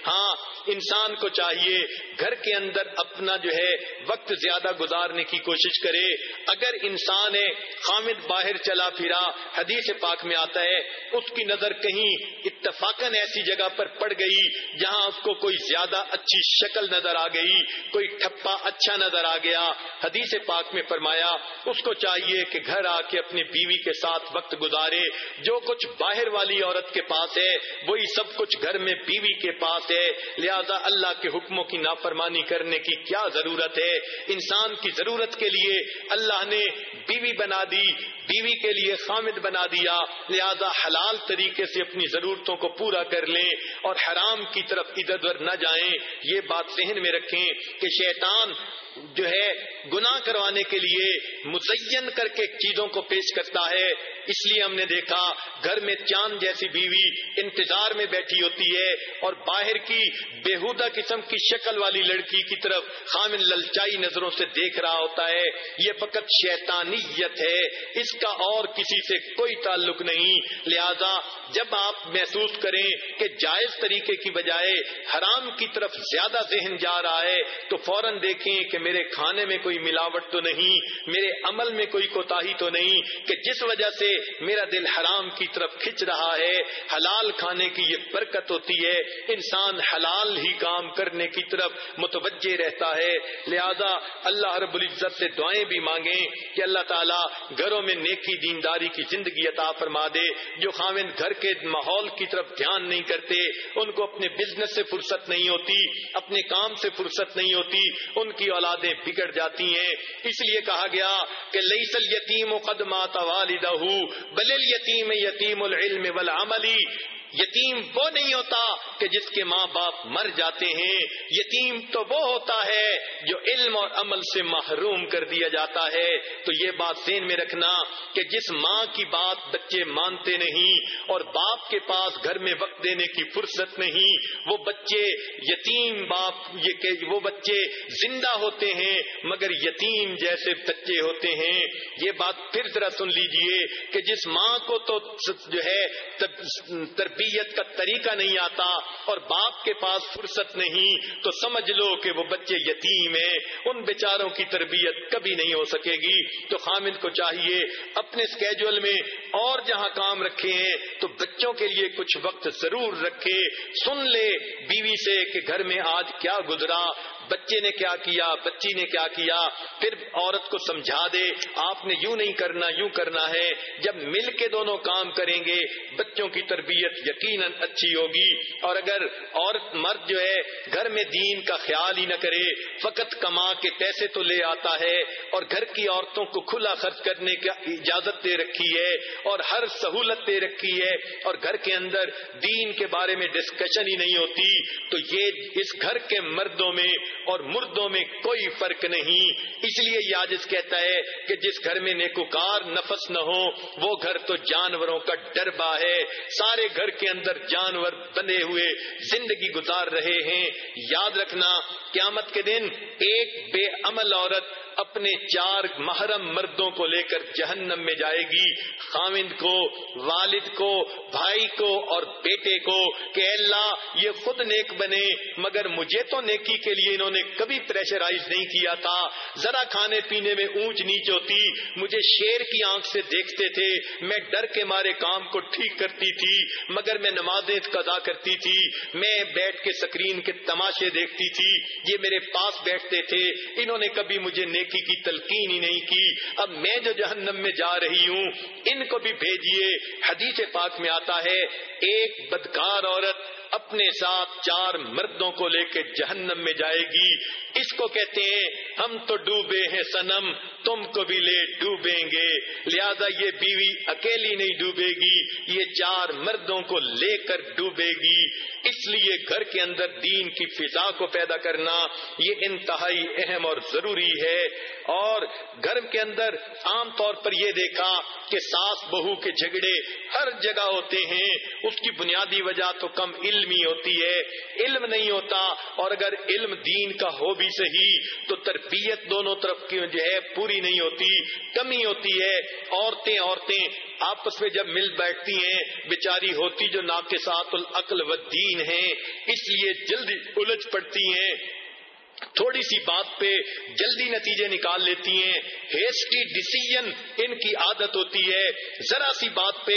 ہاں انسان کو چاہیے گھر کے اندر اپنا جو ہے وقت زیادہ گزارنے کی کوشش کوشش کرے، اگر انسان ہے، خامد باہر چلا پھرا، حدیث پاک میں آتا ہے، اس کی نظر کہیں اتفاقن ایسی جگہ پر پڑ گئی، جہاں اس کو کوئی زیادہ اچھی شکل نظر آ گئی، کوئی ٹھپا اچھا نظر آ گیا۔ حدیث پاک میں فرمایا، اس کو چاہیے کہ گھر آ کے اپنی بیوی کے ساتھ وقت گزارے۔ جو کچھ باہر والی عورت کے پاس ہے، وہی سب کچھ گھر میں بیوی کے پاس ہے۔ لہذا اللہ کے حکموں کی نافرمانی کرنے کی کیا ضرورت ہے؟ انسان کی ضرورت کے لیے اللہ نے بیوی بنا دی، بیوی کے لیے خامد بنا دیا۔ لہذا حلال طریقے سے اپنی ضرورتوں کو پورا کر لیں اور حرام کی طرف ادھر ادھر نہ جائیں۔ یہ بات ذہن میں رکھیں کہ شیطان جو ہے گناہ کروانے کے لیے مزین کر کے چیزوں کو پیش کرتا ہے۔ اس لیے ہم نے دیکھا گھر میں چاند جیسی بیوی انتظار میں بیٹھی ہوتی ہے اور باہر کی بےحدہ قسم کی شکل والی لڑکی کی طرف خامن للچائی نظروں سے دیکھ رہا ہوتا ہے۔ یہ فقط شیطانیت ہے۔ اس کا اور کسی سے کوئی تعلق نہیں۔ لہذا جب آپ محسوس کریں کہ جائز طریقے کی بجائے حرام کی طرف زیادہ ذہن جا رہا ہے تو فوراً دیکھیں کہ میرے میرے کھانے میں کوئی ملاوٹ تو نہیں، میرے عمل میں کوئی کوتا تو نہیں کہ جس وجہ سے میرا دل حرام کی طرف کھچ رہا ہے، حلال کھانے کی یہ برکت ہوتی ہے، انسان حلال ہی کام کرنے کی طرف متوجہ رہتا ہے۔ لہذا اللہ رب العزت سے دعائیں بھی مانگیں کہ اللہ تعالیٰ گھروں میں نیکی دینداری کی زندگی عطا فرما دے۔ جو خامن گھر کے ماحول کی طرف دھیان نہیں کرتے، ان کو اپنے بزنس سے فرصت نہیں ہوتی، اپنے کام سے فرصت نہیں ہوتی، ان کی اولادیں بگڑ جاتی ہیں۔ اس لیے کہا گیا کہ لئیسل یتیم و قدمات والدہ بل یتیم یتیم العلم والعملی یتیم وہ نہیں ہوتا کہ جس کے ماں باپ مر جاتے ہیں۔ یتیم تو وہ ہوتا ہے جو علم اور عمل سے محروم کر دیا جاتا ہے۔ تو یہ بات ذہن میں رکھنا کہ جس ماں کی بات بچے مانتے نہیں اور باپ کے پاس گھر میں وقت دینے کی فرصت نہیں، وہ بچے یتیم باپ، یہ کہ وہ بچے زندہ ہوتے ہیں مگر یتیم جیسے بچے ہوتے ہیں۔ یہ بات پھر ذرا سن لیجیے کہ جس ماں کو تو جو ہے تربیت تربیت کا طریقہ نہیں آتا اور باپ کے پاس فرصت نہیں، تو سمجھ لو کہ وہ بچے یتیم ہیں، ان بیچاروں کی تربیت کبھی نہیں ہو سکے گی۔ تو خامد کو چاہیے اپنے اسکیجول میں اور جہاں کام رکھے ہیں، تو بچوں کے لیے کچھ وقت ضرور رکھے۔ سن لے، بیوی سے کہ گھر میں آج کیا گزرا، بچے نے کیا کیا، بچی نے کیا کیا، پھر عورت کو سمجھا دے، آپ نے یوں نہیں کرنا، یوں کرنا ہے۔ جب مل کے دونوں کام کریں گے، بچوں کی تربیت یقیناً اچھی ہوگی۔ اور اگر عورت مرد جو ہے، گھر میں دین کا خیال ہی نہ کرے، فقط کما کے پیسے تو لے آتا ہے، اور گھر کی عورتوں کو کھلا خرچ کرنے کی اجازت دے رکھی ہے اور ہر سہولت دے رکھی ہے اور گھر کے اندر دین کے بارے میں ڈسکشن ہی نہیں ہوتی، تو یہ اس گھر کے مردوں میں اور مردوں میں کوئی فرق نہیں۔ اس لیے یاجس کہتا ہے کہ جس گھر میں نیکوکار نفس نہ ہو، وہ گھر تو جانوروں کا ڈربا ہے۔ سارے گھر کے اندر جانور بنے ہوئے زندگی گزار رہے ہیں۔ یاد رکھنا، قیامت کے دن ایک بے عمل عورت اپنے چار محرم مردوں کو لے کر جہنم میں جائے گی۔ خامند کو، والد کو، بھائی کو اور بیٹے کو کہ اللہ، یہ خود نیک بنے، مگر مجھے تو نیکی کے لیے انہوں نے کبھی پریشرائز نہیں کیا تھا۔ ذرا کھانے پینے میں اونچ نیچ ہوتی، مجھے شیر کی آنکھ سے دیکھتے تھے۔ میں ڈر کے مارے کام کو ٹھیک کرتی تھی، مگر میں نمازیں قضا کرتی تھی۔ میں بیٹھ کے سکرین کے تماشے دیکھتی تھی۔ یہ میرے پاس بیٹھتے تھے، انہوں نے کبھی مجھے نیک نیکی کی تلقین ہی نہیں کی۔ اب میں جو جہنم میں جا رہی ہوں، ان کو بھی بھیجیے۔ حدیث پاک میں آتا ہے، ایک بدکار عورت اپنے ساتھ چار مردوں کو لے کے جہنم میں جائے گی۔ اس کو کہتے ہیں، ہم تو ڈوبے ہیں سنم تم کو بھی لے ڈوبیں گے۔ لہذا یہ بیوی اکیلی نہیں ڈوبے گی، یہ چار مردوں کو لے کر ڈوبے گی۔ اس لیے گھر کے اندر دین کی فضا کو پیدا کرنا، یہ انتہائی اہم اور ضروری ہے۔ اور گھر کے اندر عام طور پر یہ دیکھا کہ ساس بہو کے جھگڑے ہر جگہ ہوتے ہیں۔ اس کی بنیادی وجہ تو کم علمی ہوتی ہے، علم نہیں ہوتا، اور اگر علم دین کا ہو بھی صحیح، تو تربیت دونوں طرف کی جو ہے پوری نہیں ہوتی، کمی ہوتی ہے۔ عورتیں عورتیں آپس میں جب مل بیٹھتی ہیں، بیچاری ہوتی جو ناقصات العقل و دین ہیں، اس لیے جلدی الجھ پڑتی ہیں۔ تھوڑی سی بات پہ جلدی نتیجے نکال لیتی ہیں۔ ہیسٹی ڈسیزن ان کی عادت ہوتی ہے۔ ذرا سی بات پہ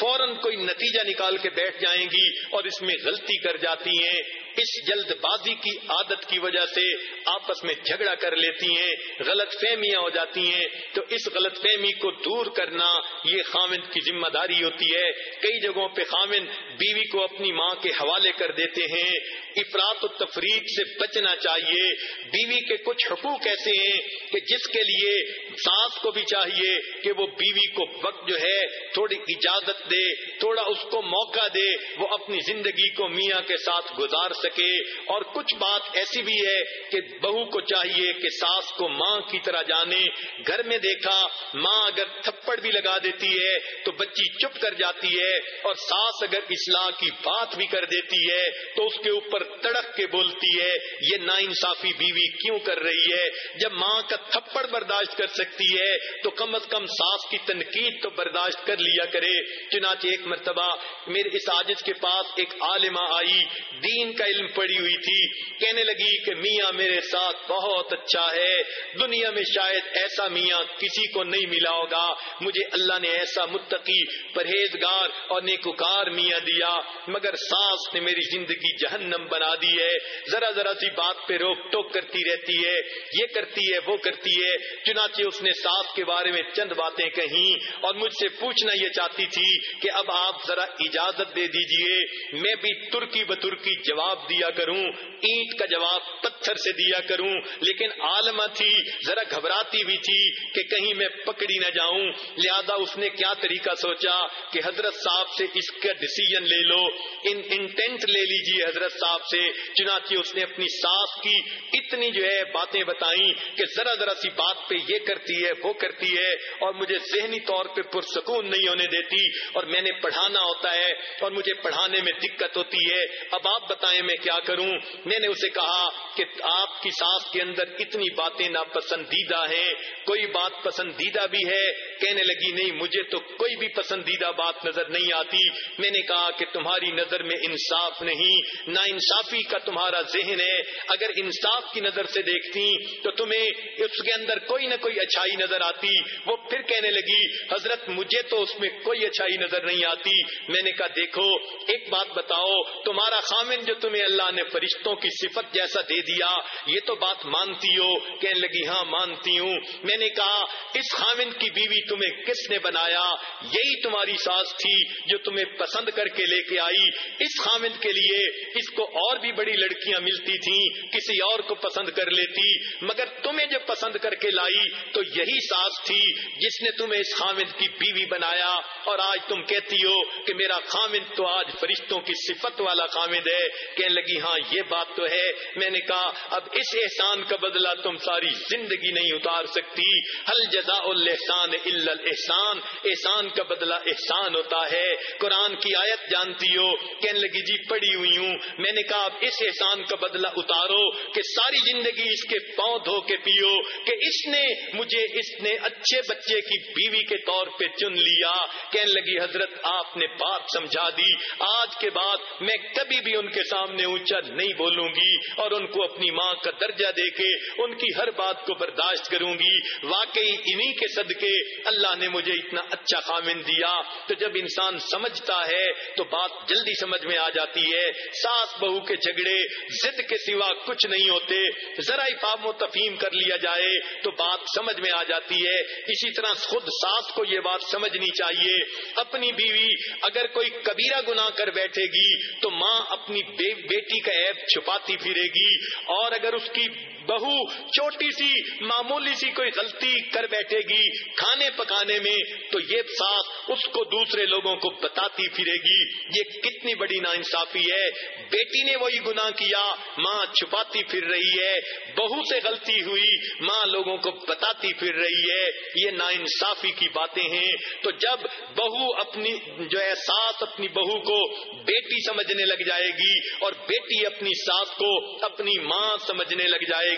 فوراً کوئی نتیجہ نکال کے بیٹھ جائیں گی اور اس میں غلطی کر جاتی ہیں۔ اس جلد بازی کی عادت کی وجہ سے آپس میں جھگڑا کر لیتی ہیں۔ غلط فہمیاں ہو جاتی ہیں۔ تو اس غلط فہمی کو دور کرنا یہ خامند کی ذمہ داری ہوتی ہے۔ کئی جگہوں پہ خامند بیوی کو اپنی ماں کے حوالے کر دیتے ہیں۔ افراد و تفریق سے بچنا چاہیے۔ بیوی کے کچھ حقوق ایسے ہیں کہ جس کے لیے ساس کو بھی چاہیے کہ وہ بیوی کو وقت جو ہے تھوڑی اجازت دے، تھوڑا اس کو موقع دے، وہ اپنی زندگی کو میاں کے ساتھ گزار سکے۔ اور کچھ بات ایسی بھی ہے کہ بہو کو چاہیے کہ ساس کو ماں کی طرح جانے۔ گھر میں دیکھا، ماں اگر تھپڑ بھی لگا دیتی ہے تو بچی چپ کر جاتی ہے۔ اور ساس اگر اصلاح کی بات بھی کر دیتی ہے تو اس کے اوپر تڑک کے بولتی ہے، یہ نا انصافی بیوی کیوں کر رہی ہے؟ جب ماں کا تھپڑ برداشت کر سکتی ہے، تو کم از کم ساس کی تنقید تو برداشت کر لیا کرے۔ چنانچہ ایک مرتبہ میرے اس عاجز کے پاس ایک عالمہ آئی، دین کا علم پڑی ہوئی تھی۔ کہنے لگی کہ میاں میرے ساتھ بہت اچھا ہے، دنیا میں شاید ایسا میاں کسی کو نہیں ملا ہوگا۔ مجھے اللہ نے ایسا متقی، پرہیزگار اور نیکوکار میاں دیا، مگر ساس نے میری زندگی جہنم بنا دی ہے۔ ذرا ذرا سی بات پہ روک ٹوک کرتی رہتی ہے، یہ کرتی ہے، وہ کرتی ہے۔ چنانچہ اس نے ساس کے بارے میں چند باتیں کہیں اور مجھ سے پوچھنا یہ چاہتی تھی کہ اب آپ ذرا اجازت دے دیجیے، میں بھی ترکی بترکی جواب دیا کروں، اینٹ کا جواب پتھر سے دیا کروں۔ لیکن عالمہ تھی، ذرا گھبراتی بھی تھی کہ کہیں میں پکڑی نہ جاؤں۔ لہذا اس نے کیا طریقہ سوچا کہ حضرت صاحب سے اس کا ڈسیزن لے لو۔ ان انٹینٹ لے لیجیے حضرت صاحب۔ سے، چنانچہ اس نے اپنی ساس کی اتنی جو ہے باتیں بتائیں کہ ذرا ذرا سی بات پہ یہ کرتی ہے، وہ کرتی ہے اور مجھے ذہنی طور پہ پرسکون نہیں ہونے دیتی اور میں نے پڑھانا ہوتا ہے اور مجھے پڑھانے میں دقت ہوتی ہے۔ اب آپ بتائیں میں کیا کروں؟ میں نے اسے کہا کہ آپ کی ساس کے اندر اتنی باتیں ناپسندیدہ ہیں، کوئی بات پسندیدہ بھی ہے؟ کہنے لگی، نہیں، مجھے تو کوئی بھی پسندیدہ بات نظر نہیں آتی۔ میں نے کہا کہ تمہاری نظر میں انصاف نہیں نا انصافی کا تمہارا ذہن ہے، اگر انصاف کی نظر سے دیکھتی تو تمہیں اس کے اندر کوئی نہ کوئی اچھائی نظر آتی۔ وہ پھر کہنے لگی، حضرت، مجھے تو اس میں کوئی اچھائی نظر نہیں آتی۔ میں نے کہا، دیکھو، ایک بات بتاؤ، تمہارا خامن جو تمہیں اللہ نے فرشتوں کی صفت جیسا دے دیا، یہ تو بات مانتی ہو۔ کہنے لگی ہاں مانتی ہوں۔ میں نے کہا، اس خامن کی بیوی تمہیں کس نے بنایا؟ یہی تمہاری ساس تھی جو تمہیں پسند کر کے لے کے آئی۔ اس خامن کے لیے اس کو اور بھی بڑی لڑکیاں ملتی تھیں، کسی اور کو پسند کر لیتی، مگر تمہیں جو پسند کر کے لائی تو یہی ساس تھی جس نے تمہیں اس خامد کی بیوی بنایا۔ اور آج تم کہتی ہو کہ میرا خامد تو آج فرشتوں کی صفت والا خامد ہے۔ کہنے لگی ہاں یہ بات تو ہے۔ میں نے کہا، اب اس احسان کا بدلہ تم ساری زندگی نہیں اتار سکتی۔ حل جزا الحسان احسان احسان کا بدلہ احسان ہوتا ہے۔ قرآن کی آیت جانتی ہو۔ کہنے لگی جی پڑی ہوئی ہوں۔ میں نے کہا اب اس احسان کا بدلہ اتارو کہ ساری زندگی اس کے پاؤں دھو کے پیو، کہ اس نے مجھے، اس نے اچھے بچے کی بیوی کے طور پہ چن لیا۔ کہنے لگی، حضرت، آپ نے بات سمجھا دی۔ آج کے بعد میں کبھی بھی ان کے سامنے اونچا نہیں بولوں گی اور ان کو اپنی ماں کا درجہ دے کے ان کی ہر بات کو برداشت کروں گی۔ واقعی انہی کے صدقے اللہ نے مجھے اتنا اچھا خامن دیا۔ تو جب انسان سمجھتا ہے تو بات جلدی سمجھ میں آ جاتی ہے۔ ساس بہو کے جھگڑے، ضد کے سوا کچھ نہیں ہوتے۔ ذرا افام و تفہیم کر لیا جائے تو بات سمجھ میں آ جاتی ہے۔ اسی طرح خود ساس کو یہ بات سمجھنی چاہیے۔ اپنی بیوی اگر کوئی کبیرہ گنا کر بیٹھے گی تو ماں اپنی بیٹی کا ایپ چھپاتی پھرے گی۔ اور اگر اس کی بہو چھوٹی سی معمولی سی کوئی غلطی کر بیٹھے گی کھانے پکانے میں، تو یہ ساس اس کو دوسرے لوگوں کو بتاتی پھرے گی، یہ کتنی بڑی نا انصافی ہے۔ بیٹی نے وہی گناہ کیا، ماں چھپاتی پھر رہی ہے۔ بہو سے غلطی ہوئی، ماں لوگوں کو بتاتی پھر رہی ہے۔ یہ نا انصافی کی باتیں ہیں۔ تو جب بہو اپنی جو ہے ساس اپنی بہو کو بیٹی سمجھنے لگ جائے گی اور بیٹی اپنی ساس کو اپنی ماں سمجھنے لگ جائے گی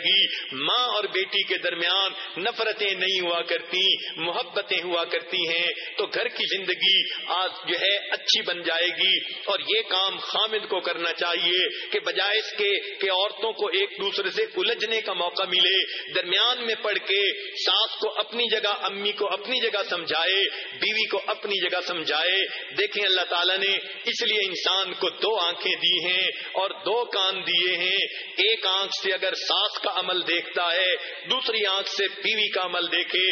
ماں اور بیٹی کے درمیان نفرتیں نہیں ہوا کرتی، محبتیں ہوا کرتی ہیں، تو گھر کی زندگی آج جو ہے اچھی بن جائے گی۔ اور یہ کام خامد کو کرنا چاہیے کہ بجائے اس کے کہ عورتوں کو ایک دوسرے سے الجھنے کا موقع ملے، درمیان میں پڑھ کے ساس کو اپنی جگہ، امی کو اپنی جگہ سمجھائے، بیوی کو اپنی جگہ سمجھائے۔ دیکھیں اللہ تعالیٰ نے اس لیے انسان کو دو آنکھیں دی ہیں اور دو کان دیے ہیں۔ ایک آنکھ سے اگر ساس کا عمل دیکھتا ہے، دوسری آنکھ سے بیوی کا عمل دیکھے،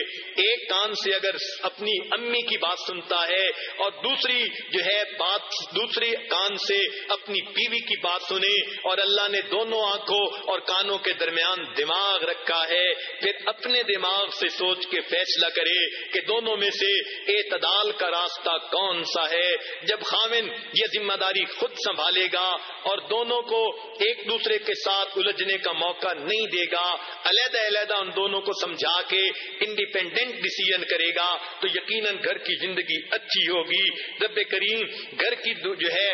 ایک کان سے اگر اپنی امی کی بات سنتا ہے اور دوسری جو ہے بات، دوسری کان سے اپنی بیوی کی بات سنے اور اللہ نے دونوں آنکھوں اور کانوں کے درمیان دماغ رکھا ہے، پھر اپنے دماغ سے سوچ کے فیصلہ کرے کہ دونوں میں سے اعتدال کا راستہ کون سا ہے۔ جب خامن یہ ذمہ داری خود سنبھالے گا اور دونوں کو ایک دوسرے کے ساتھ الجھنے کا موقع نہیں دے گا، علیحدہ علیحدہ ان دونوں کو سمجھا کے انڈیپینڈنٹ ڈسیزن کرے گا، تو یقیناً گھر کی زندگی اچھی ہوگی۔ رب کریم گھر کی جو ہے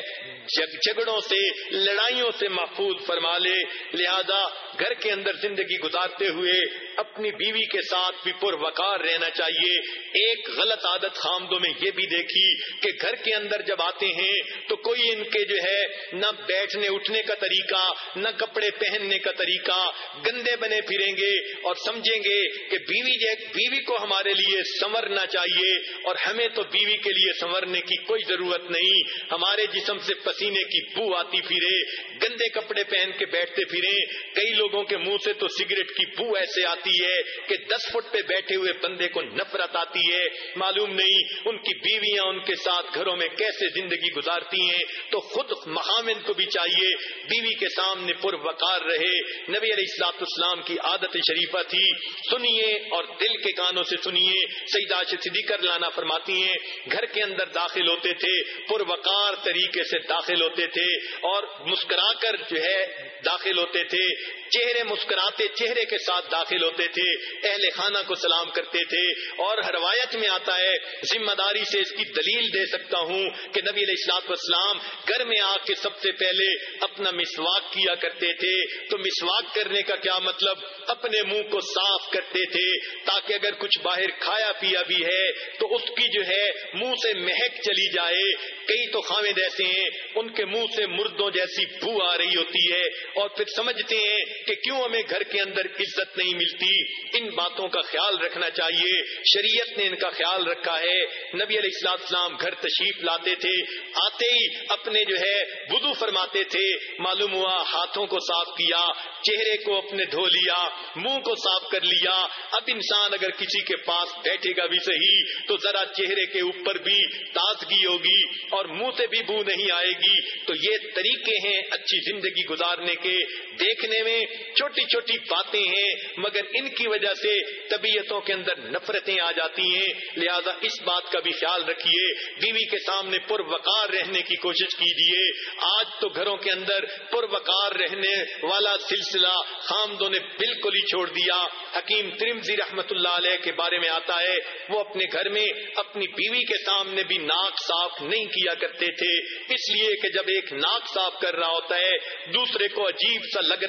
جھگڑوں سے، لڑائیوں سے محفوظ فرما لے۔ لہذا گھر کے اندر زندگی گزارتے ہوئے اپنی بیوی کے ساتھ بھی پروکار رہنا چاہیے۔ ایک غلط عادت خامدوں میں یہ بھی دیکھی کہ گھر کے اندر جب آتے ہیں تو کوئی ان کے جو ہے نہ بیٹھنے اٹھنے کا طریقہ، نہ کپڑے پہننے کا طریقہ، گندے بنے پھریں گے اور سمجھیں گے کہ بیوی بیوی کو ہمارے لیے سنورنا چاہیے اور ہمیں تو بیوی کے لیے سنورنے کی کوئی ضرورت نہیں۔ ہمارے جسم سے پسینے کی بو آتی پھرے، گندے کپڑے پہن کے بیٹھتے پھرے کئی لوگوں کے منہ سے تو سگریٹ کی بو ایسے آتی ہے کہ دس فٹ پہ بیٹھے ہوئے بندے کو نفرت آتی ہے۔ معلوم نہیں ان کی بیویاں ان کے ساتھ گھروں میں کیسے زندگی گزارتی ہیں۔ تو خود محامن کو بھی چاہیے بیوی کے سامنے پر وقار رہے۔ نبی علیہ السلاط اسلام کی عادت شریفہ تھی۔ سنیے اور دل کے کانوں سے سنیے۔ سیدا صدیقر لانا فرماتی ہیں، گھر کے اندر داخل ہوتے تھے پر وقار طریقے سے داخل ہوتے تھے اور مسکرا کر جو ہے داخل ہوتے تھے۔ چہرے مسکراتے، چہرے کے ساتھ داخل ہوتے تھے، اہل خانہ کو سلام کرتے تھے۔ اور روایت میں آتا ہے، ذمہ داری سے اس کی دلیل دے سکتا ہوں کہ نبی علیہ السلاط اسلام گھر میں آ کے سب سے پہلے اپنا مسواک کیا کرتے تھے۔ تو مسواک کرنے کا کیا مطلب؟ اپنے منہ کو صاف کرتے تھے، تاکہ اگر کچھ باہر کھایا پیا بھی ہے، تو اس کی جو ہے منہ سے مہک چلی جائے۔ کئی تو خامد ایسے ہیں، ان کے منہ سے مردوں جیسی بو آ رہی ہوتی ہے۔ اور پھر سمجھتے ہیں کہ کیوں ہمیں گھر کے اندر عزت نہیں ملتی؟ ان باتوں کا خیال رکھنا چاہیے۔ شریعت نے ان کا خیال رکھا ہے۔ نبی علیہ السلام گھر تشریف لاتے تھے، آتے ہی اپنے جو ہے وضو فرماتے تھے۔ معلوم ہوا ہاتھوں کو صاف کیا، چہرے کو اپنے دھو لیا، منہ کو صاف کر لیا۔ اب انسان اگر کسی کے پاس بیٹھے گا بھی صحیح، تو ذرا چہرے کے اوپر بھی تازگی ہوگی اور منہ سے بھی بو نہیں آئے گی۔ تو یہ طریقے ہیں اچھی زندگی گزارنے کے۔ دیکھنے میں چھوٹی چھوٹی باتیں ہیں، مگر ان کی وجہ سے طبیعتوں کے اندر نفرتیں آ جاتی ہیں۔ لہذا اس بات کا بھی خیال رکھیے، بیوی کے سامنے پر وقار رہنے کی کوشش کیجیے۔ آج تو گھروں کے اندر پر وقار رہنے والا سلسلہ خامدوں نے بالکل ہی چھوڑ دیا۔ حکیم ترمزی رحمت اللہ علیہ کے بارے میں آتا ہے، وہ اپنے گھر میں اپنی بیوی کے سامنے بھی ناک صاف نہیں کیا کرتے تھے۔ اس لیے کہ جب ایک ناک صاف کر رہا ہوتا ہے، دوسرے کو عجیب سا لگ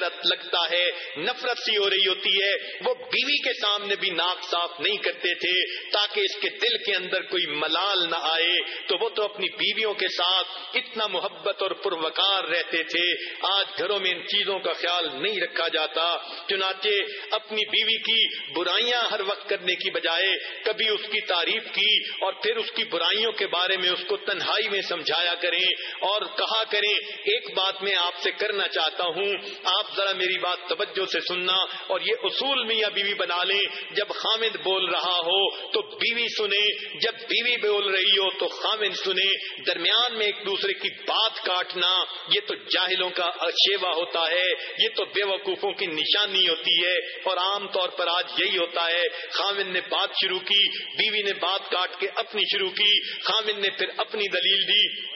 لگتا ہے، نفرت سی ہو رہی ہوتی ہے۔ وہ بیوی کے سامنے بھی ناک صاف نہیں کرتے تھے، تاکہ اس کے دل کے اندر کوئی ملال نہ آئے۔ تو وہ تو اپنی بیویوں کے ساتھ اتنا محبت اور پروکار رہتے تھے۔ آج گھروں میں ان چیزوں کا خیال نہیں رکھا جاتا۔ چنانچہ اپنی بیوی کی برائیاں ہر وقت کرنے کی بجائے کبھی اس کی تعریف کی اور پھر اس کی برائیوں کے بارے میں اس کو تنہائی میں سمجھایا کریں۔ اور کہا کریں، ایک بات میں آپ سے کرنا چاہتا ہوں۔ آپ ذرا میری میری بات توجہ سے سننا اور یہ اصول میاں بیوی بنا لیں۔ جب خامد بول رہا ہو تو بیوی سنے، جب بیوی بول رہی ہو تو خامد سنے۔ درمیان میں ایک دوسرے کی بات کاٹنا، یہ تو جاہلوں کا شیوا ہوتا ہے، یہ تو بے وقوفوں کی نشانی ہوتی ہے۔ اور عام طور پر آج یہی ہوتا ہے خامن نے بات شروع کی، بیوی نے بات کاٹ کے اپنی شروع کی خامن نے پھر اپنی دلیل دی۔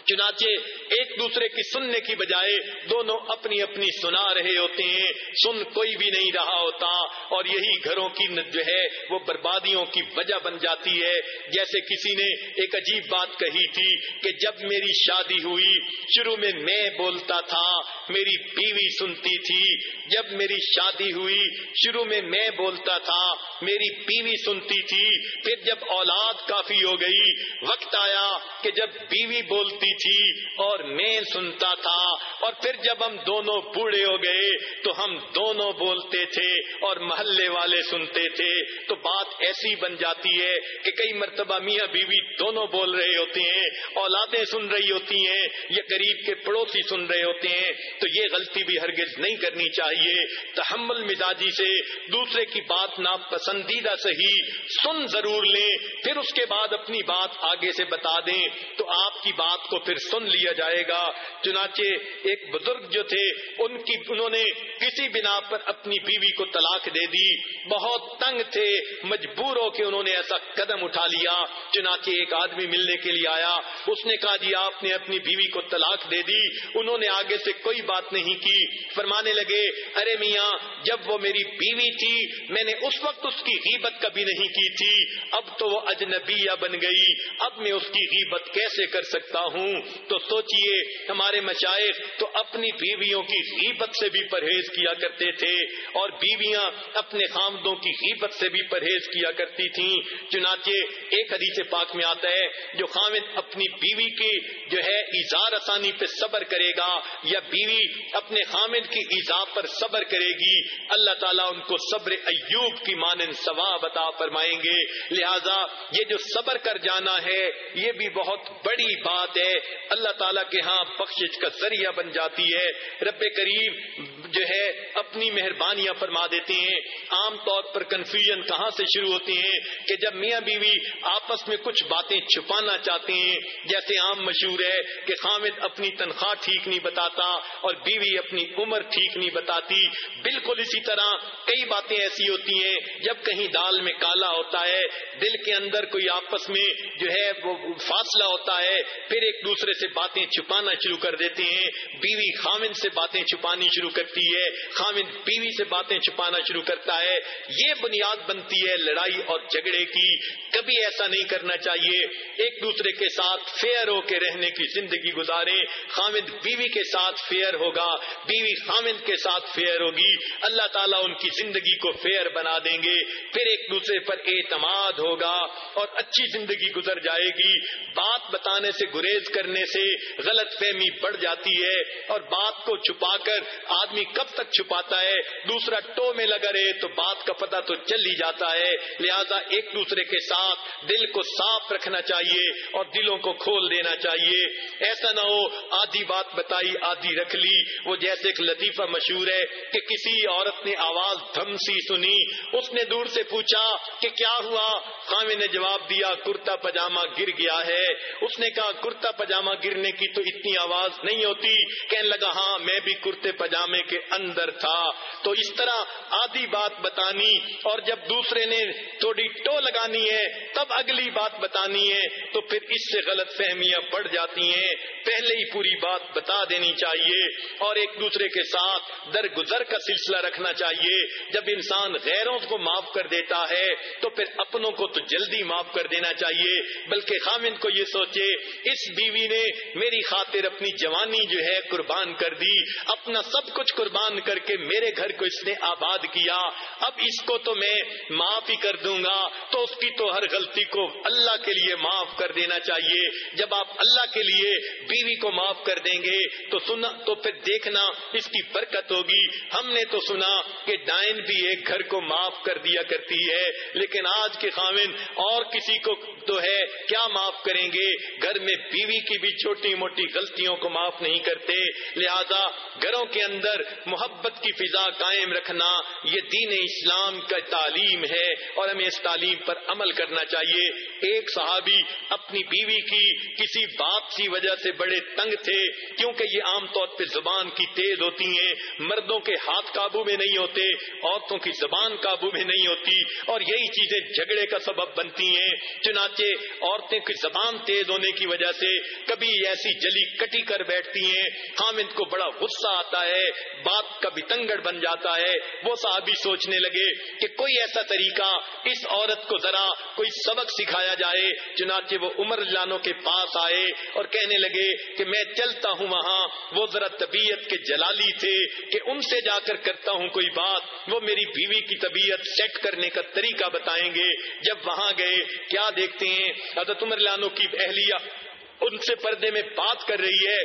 چنانچہ ایک دوسرے کی سننے کی بجائے دونوں اپنی اپنی سنا رہے ہوتے ہیں، سن کوئی بھی نہیں رہا ہوتا، اور یہی گھروں کی جو ہے، وہ بربادیوں کی وجہ بن جاتی ہے۔ جیسے کسی نے ایک عجیب بات کہی تھی کہ جب میری شادی ہوئی، شروع میں میں بولتا تھا، میری بیوی سنتی تھی۔ جب میری شادی ہوئی، شروع میں میں بولتا تھا، میری بیوی سنتی تھی۔ پھر جب اولاد کافی ہو گئی، وقت آیا کہ جب بیوی بولتی ہوتی تھی اور میں سنتا تھا اور پھر جب ہم دونوں بوڑھے ہو گئے تو ہم دونوں بولتے تھے اور محلے والے سنتے تھے تو بات ایسی بن جاتی ہے کہ کئی مرتبہ میاں بیوی دونوں بول رہے ہوتے ہیں، اولادیں سن رہی ہوتی ہیں، یا قریب کے پڑوسی سن رہے ہوتے ہیں۔ تو یہ غلطی بھی ہرگز نہیں کرنی چاہیے۔ تحمل مزاجی سے دوسرے کی بات ناپسندیدہ صحیح سن ضرور لیں، پھر اس کے بعد اپنی بات آگے سے بتا دیں۔ تو آپ کی بات کو پھر سن لیا جائے گا۔ چنانچہ ایک بزرگ جو تھے، ان کی، انہوں نے کسی بنا پر اپنی بیوی کو طلاق دے دی۔ بہت تنگ تھے، مجبور ہو کے انہوں نے ایسا قدم اٹھا لیا۔ چنانچہ ایک آدمی ملنے کے لیے آیا۔ اس نے کہا جی آپ نے اپنی بیوی کو طلاق دے دی۔ انہوں نے آگے سے کوئی بات نہیں کی۔ فرمانے لگے، ارے میاں، جب وہ میری بیوی تھی، میں نے اس وقت اس کی غیبت کبھی نہیں کی تھی۔ اب تو وہ اجنبیہ بن گئی۔ اب میں اس کی غیبت کیسے کر سکتا ہوں؟ ہوں تو سوچئے ہمارے مشائق تو اپنی بیویوں کی غیبت سے بھی پرہیز کیا کرتے تھے اور بیویاں اپنے خامدوں کی غیبت سے بھی پرہیز کیا کرتی تھیں۔ چنانچہ ایک حدیث پاک میں آتا ہے، جو خامد اپنی بیوی کی جو ہے اظہار آسانی پہ صبر کرے گا یا بیوی اپنے خامد کی ایزا پر صبر کرے گی، اللہ تعالیٰ ان کو صبر ایوب کی مانند ثواب عطا فرمائیں گے۔ لہذا یہ جو صبر کر جانا ہے، یہ بھی بہت بڑی بات ہے۔ اللہ تعالیٰ کے ہاں بخشش کا ذریعہ بن جاتی ہے۔ رب کریم جو ہے اپنی مہربانیاں فرما دیتے ہیں۔ عام طور پر کنفیوژن کہاں سے شروع ہوتی ہیں کہ جب میاں بیوی آپس میں کچھ باتیں چھپانا چاہتے ہیں، جیسے عام مشہور ہے کہ خامد اپنی تنخواہ ٹھیک نہیں بتاتا اور بیوی اپنی عمر ٹھیک نہیں بتاتی۔ بالکل اسی طرح کئی باتیں ایسی ہوتی ہیں، جب کہیں دال میں کالا ہوتا ہے، دل کے اندر کوئی آپس میں جو ہے وہ فاصلہ ہوتا ہے، پھر ایک دوسرے سے باتیں چھپانا شروع کر دیتے ہیں، بیوی خامد سے باتیں چھپانی شروع کرتی ہے خامد بیوی سے باتیں چھپانا شروع کرتا ہے۔ یہ بنیاد بنتی ہے لڑائی اور جھگڑے کی۔ کبھی ایسا نہیں کرنا چاہیے۔ ایک دوسرے کے ساتھ فیئر ہو کے رہنے کی زندگی گزارے خامد بیوی کے ساتھ فیئر ہوگا۔ بیوی خامد کے ساتھ فیئر ہوگی۔ اللہ تعالیٰ ان کی زندگی کو فیئر بنا دیں گے۔ پھر ایک دوسرے پر اعتماد ہوگا اور اچھی زندگی گزر جائے گی۔ بات بتانے سے گریز کرنے سے غلط فہمی بڑھ جاتی ہے اور بات کو چھپا کر آدمی کب تک چھپاتا ہے؟ دوسرا ٹو میں لگا رہے تو بات کا پتہ تو چل ہی جاتا ہے۔ لہذا ایک دوسرے کے ساتھ دل کو صاف رکھنا چاہیے اور دلوں کو کھول دینا چاہیے۔ ایسا نہ ہو، آدھی بات بتائی، آدھی رکھ لی۔ وہ جیسے ایک لطیفہ مشہور ہے کہ کسی عورت نے آواز دھمسی سنی۔ اس نے دور سے پوچھا کہ کیا ہوا؟ خامے نے جواب دیا، کرتا پجامہ گر گیا ہے۔ اس نے کہا، کرتا پجامہ گرنے کی تو اتنی آواز نہیں ہوتی۔ کہنے لگا ہاں میں بھی کرتے پجامے کے اندر تھا۔ تو اس طرح آدھی بات بتانی اور جب دوسرے نے تھوڑی ٹو لگانی ہے، تب اگلی بات بتانی ہے۔ تو پھر اس سے غلط فہمیاں بڑھ جاتی ہیں۔ پہلے ہی پوری بات بتا دینی چاہیے اور ایک دوسرے کے ساتھ درگزر کا سلسلہ رکھنا چاہیے۔ جب انسان غیروں کو معاف کر دیتا ہے، تو پھر اپنوں کو تو جلدی معاف کر دینا چاہیے۔ بلکہ خامن کو یہ سوچے، اس بیوی نے میری خاطر اپنی جوانی جو ہے قربان کر دی، اپنا سب کچھ قربان کر کے میرے گھر کو اس نے آباد کیا۔ اب اس کو تو میں معاف ہی کر دوں گا۔ تو اس کی تو ہر غلطی کو اللہ کے لیے معاف کر دینا چاہیے۔ جب آپ اللہ کے لیے بیوی کو معاف کر دیں گے، تو سنا تو پھر دیکھنا اس کی برکت ہوگی۔ ہم نے تو سنا کہ ڈائن بھی ایک گھر کو معاف کر دیا کرتی ہے، لیکن آج کے خامن اور کسی کو تو ہے، کیا معاف کریں گے؟ گھر میں بیوی کی بھی چھوٹی موٹی غلطیوں کو معاف نہیں کرتے، لہذا گھروں کے اندر محبت کی فضا قائم رکھنا یہ دین اسلام کا تعلیم ہے اور ہمیں اس تعلیم پر عمل کرنا چاہیے۔ ایک صحابی اپنی بیوی کی کسی بات کی وجہ سے بڑے تنگ تھے، کیونکہ یہ عام طور پہ زبان کی تیز ہوتی ہیں، مردوں کے ہاتھ قابو میں نہیں ہوتے، عورتوں کی زبان قابو میں نہیں ہوتی، اور یہی چیزیں جھگڑے کا سبب بنتی ہیں۔ چنانچہ عورتیں کی زبان تیز ہونے کی وجہ سے کبھی ایسی جلی کٹی کر بیٹھتی ہیں خامد کو بڑا غصہ آتا ہے، بات کا بتنگڑ بن جاتا ہے۔ وہ صحابی سوچنے لگے کہ کوئی ایسا طریقہ اس عورت کو ذرا کوئی سبق سکھایا جائے، چنانچہ وہ عمر لانوں کے پاس آئے اور کہنے لگے کہ میں چلتا ہوں وہاں۔ وہ ذرا طبیعت کے جلالی تھے کہ ان سے جا کر کرتا ہوں کوئی بات۔ وہ میری بیوی کی طبیعت سیٹ کرنے کا طریقہ بتائیں گے۔ جب وہاں گئے، کیا دیکھتے ہیں؟ حضرت عمر لانو کی اہلیہ ان سے پردے میں بات کر رہی ہے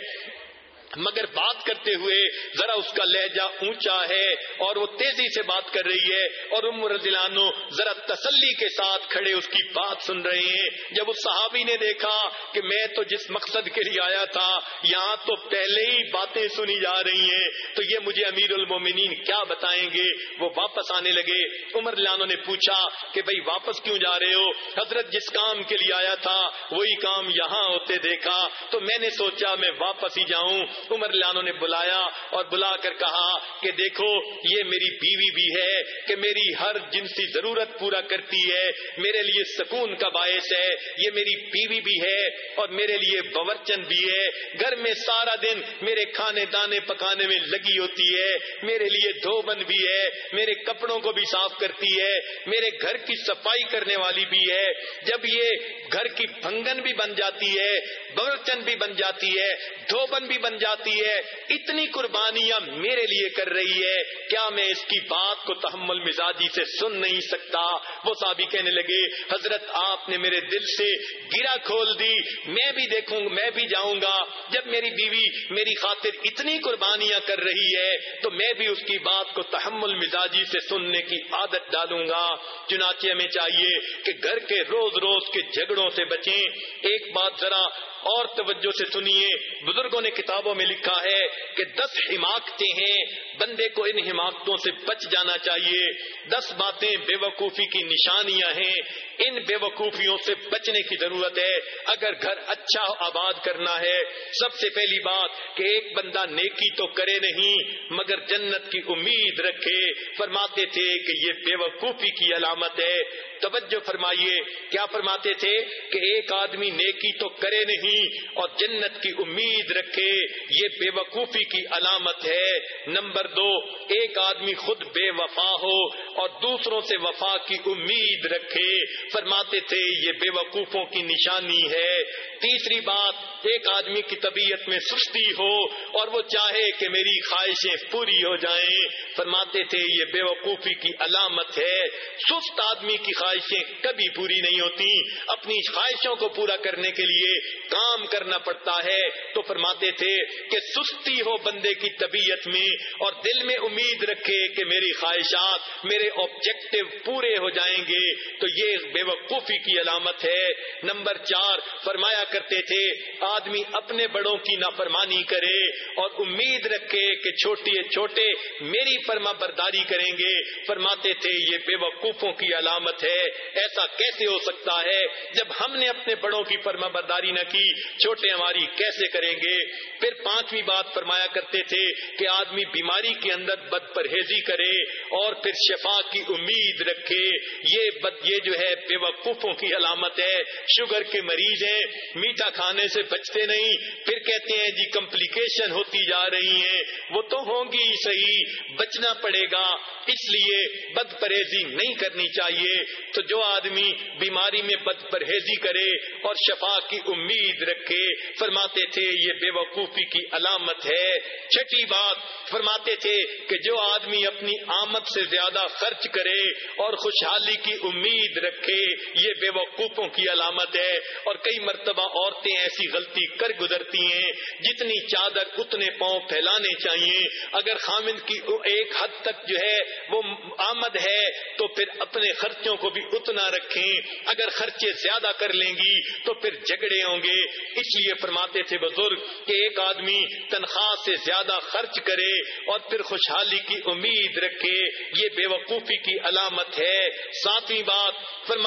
مگر بات کرتے ہوئے ذرا اس کا لہجہ اونچا ہے اور وہ تیزی سے بات کر رہی ہے اور عمر دلانو ذرا تسلی کے ساتھ کھڑے اس کی بات سن رہے ہیں۔ جب اس صحابی نے دیکھا کہ میں تو جس مقصد کے لیے آیا تھا، یہاں تو پہلے ہی باتیں سنی جا رہی ہیں، تو یہ مجھے امیر المومنین کیا بتائیں گے؟ وہ واپس آنے لگے۔ عمر دلانو نے پوچھا کہ بھائی واپس کیوں جا رہے ہو؟ حضرت جس کام کے لیے آیا تھا، وہی کام یہاں ہوتے دیکھا۔ تو میں نے سوچا میں واپس ہی جاؤں۔ عمر لانو نے بلایا اور بلا کر کہا کہ دیکھو، یہ میری بیوی بھی ہے کہ میری ہر جنسی ضرورت پورا کرتی ہے، میرے لیے سکون کا باعث ہے، یہ میری بیوی بھی ہے اور میرے لیے باورچن بھی ہے۔ گھر میں سارا دن میرے کھانے دانے پکانے میں لگی ہوتی ہے، میرے لیے دھوبن بھی ہے، میرے کپڑوں کو بھی صاف کرتی ہے، میرے گھر کی صفائی کرنے والی بھی ہے۔ جب یہ گھر کی بھنگن بھی بن جاتی ہے، باورچن بھی بن جاتی ہے دھوبن بھی بن جاتی ہے، اتنی قربانیاں میرے لیے کر رہی ہے، کیا میں اس کی بات کو تحمل مزاجی سے سن نہیں سکتا؟ وہ صحابی کہنے لگے، حضرت آپ نے میرے دل سے گرا کھول دی، میں بھی دیکھوں، میں بھی جاؤں گا۔ جب میری بیوی میری خاطر اتنی قربانیاں کر رہی ہے، تو میں بھی اس کی بات کو تحمل مزاجی سے سننے کی عادت ڈالوں گا۔ چنانچہ ہمیں چاہیے کہ گھر کے روز روز کے جھگڑوں سے بچیں۔ ایک بات ذرا اور توجہ سے سنیے، بزرگوں نے کتابوں میں لکھا ہے کہ دس حماقتیں ہیں، بندے کو ان حماقتوں سے بچ جانا چاہیے۔ دس باتیں بے وقوفی کی نشانیاں ہیں۔ ان بے وقوفیوں سے بچنے کی ضرورت ہے۔ اگر گھر اچھا آباد کرنا ہے، سب سے پہلی بات کہ ایک بندہ نیکی تو کرے نہیں، مگر جنت کی امید رکھے۔ فرماتے تھے کہ یہ بے وقوفی کی علامت ہے۔ توجہ فرمائیے، کیا فرماتے تھے کہ ایک آدمی نیکی تو کرے نہیں اور جنت کی امید رکھے؟ یہ بے وقوفی کی علامت ہے۔ نمبر دو، ایک آدمی خود بے وفا ہو اور دوسروں سے وفا کی امید رکھے۔ فرماتے تھے، یہ بے وقوفوں کی نشانی ہے۔ تیسری بات، ایک آدمی کی طبیعت میں سستی ہو اور وہ چاہے کہ میری خواہشیں پوری ہو جائیں۔ فرماتے تھے، یہ بے وقوفی کی علامت ہے۔ سست آدمی کی خواہشیں کبھی پوری نہیں ہوتی۔ اپنی خواہشوں کو پورا کرنے کے لیے کام کرنا پڑتا ہے۔ تو فرماتے تھے کہ سستی ہو بندے کی طبیعت میں اور دل میں امید رکھے کہ میری خواہشات میرے آبجیکٹو پورے ہو جائیں گے۔ تو یہ بے وقوفی کی علامت ہے۔ نمبر چار، فرمایا کرتے تھے، آدمی اپنے بڑوں کی نافرمانی کرے اور امید رکھے کہ چھوٹی چھوٹے میری فرما برداری کریں گے۔ فرماتے تھے، یہ بے وقوفوں کی علامت ہے۔ ایسا کیسے ہو سکتا ہے؟ جب ہم نے اپنے بڑوں کی فرما برداری نہ کی، چھوٹے ہماری کیسے کریں گے؟ پھر پانچویں بات فرمایا کرتے تھے کہ آدمی بیماری کے اندر بد پرہیزی کرے اور پھر شفا کی امید رکھے۔ یہ بد، یہ جو ہے بے وقوفوں کی علامت ہے، شوگر کے مریض ہیں، میٹھا کھانے سے بچتے نہیں، پھر کہتے ہیں جی کمپلیکیشن ہوتی جا رہی ہیں وہ تو ہوں گی صحیح، بچنا پڑے گا، اس لیے بد پرہیزی نہیں کرنی چاہیے۔ تو جو آدمی بیماری میں بد پرہیزی کرے اور شفا کی امید رکھے، فرماتے تھے یہ بے وقوفی کی علامت ہے۔ چھٹی بات، فرماتے تھے کہ جو آدمی اپنی آمد سے زیادہ خرچ کرے اور خوشحالی کی امید رکھے یہ بے وقوفوں کی علامت ہے۔ اور کئی مرتبہ عورتیں ایسی غلطی کر گزرتی ہیں، جتنی چادر اتنے پاؤں پھیلانے چاہیے۔ اگر خامد کی ایک حد تک جو ہے وہ آمد ہے، تو پھر اپنے خرچوں کو بھی اتنا رکھیں۔ اگر خرچے زیادہ کر لیں گی، تو پھر جھگڑے ہوں گے۔ اس لیے فرماتے تھے بزرگ کہ ایک آدمی تنخواہ سے زیادہ خرچ کرے اور پھر خوشحالی کی امید رکھے، یہ بے وقوفی کی علامت ہے۔ ساتویں بات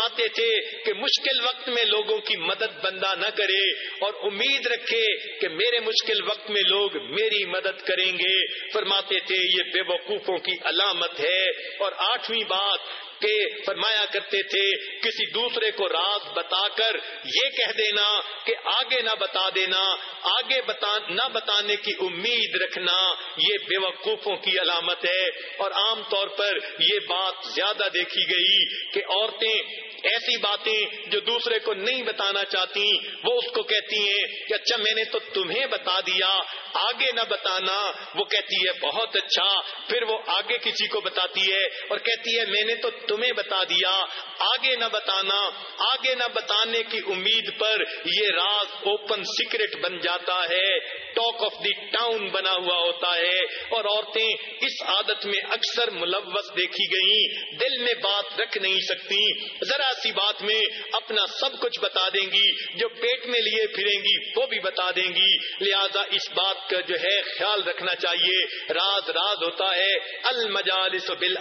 فرماتے تھے کہ مشکل وقت میں لوگوں کی مدد بندہ نہ کرے اور امید رکھے کہ میرے مشکل وقت میں لوگ میری مدد کریں گے۔ فرماتے تھے، یہ بے وقوفوں کی علامت ہے۔ اور آٹھویں بات کہ فرمایا کرتے تھے، کسی دوسرے کو راز بتا کر یہ کہہ دینا کہ آگے نہ بتا دینا، آگے بتا، نہ بتانے کی امید رکھنا، یہ بے وقوفوں کی علامت ہے۔ اور عام طور پر یہ بات زیادہ دیکھی گئی کہ عورتیں ایسی باتیں جو دوسرے کو نہیں بتانا چاہتی، وہ اس کو کہتی ہیں کہ اچھا میں نے تو تمہیں بتا دیا، آگے نہ بتانا۔ وہ کہتی ہے، بہت اچھا۔ پھر وہ آگے کسی کو بتاتی ہے اور کہتی ہے، میں نے تو تمہیں بتا دیا۔ آگے نہ بتانا، آگے نہ بتانے کی امید پر یہ راز اوپن سیکرٹ بن جاتا ہے۔ ٹاک آف دی ٹاؤن بنا ہوا ہوتا ہے۔ اور عورتیں اس عادت میں اکثر ملوث دیکھی گئی دل میں بات رکھ نہیں سکتی۔ ذرا سی بات میں اپنا سب کچھ بتا دیں گی، جو پیٹ میں لیے پھریں گی، وہ بھی بتا دیں گی۔ لہذا اس بات کا جو ہے خیال رکھنا چاہیے۔ راز راز ہوتا ہے۔ المجالس بل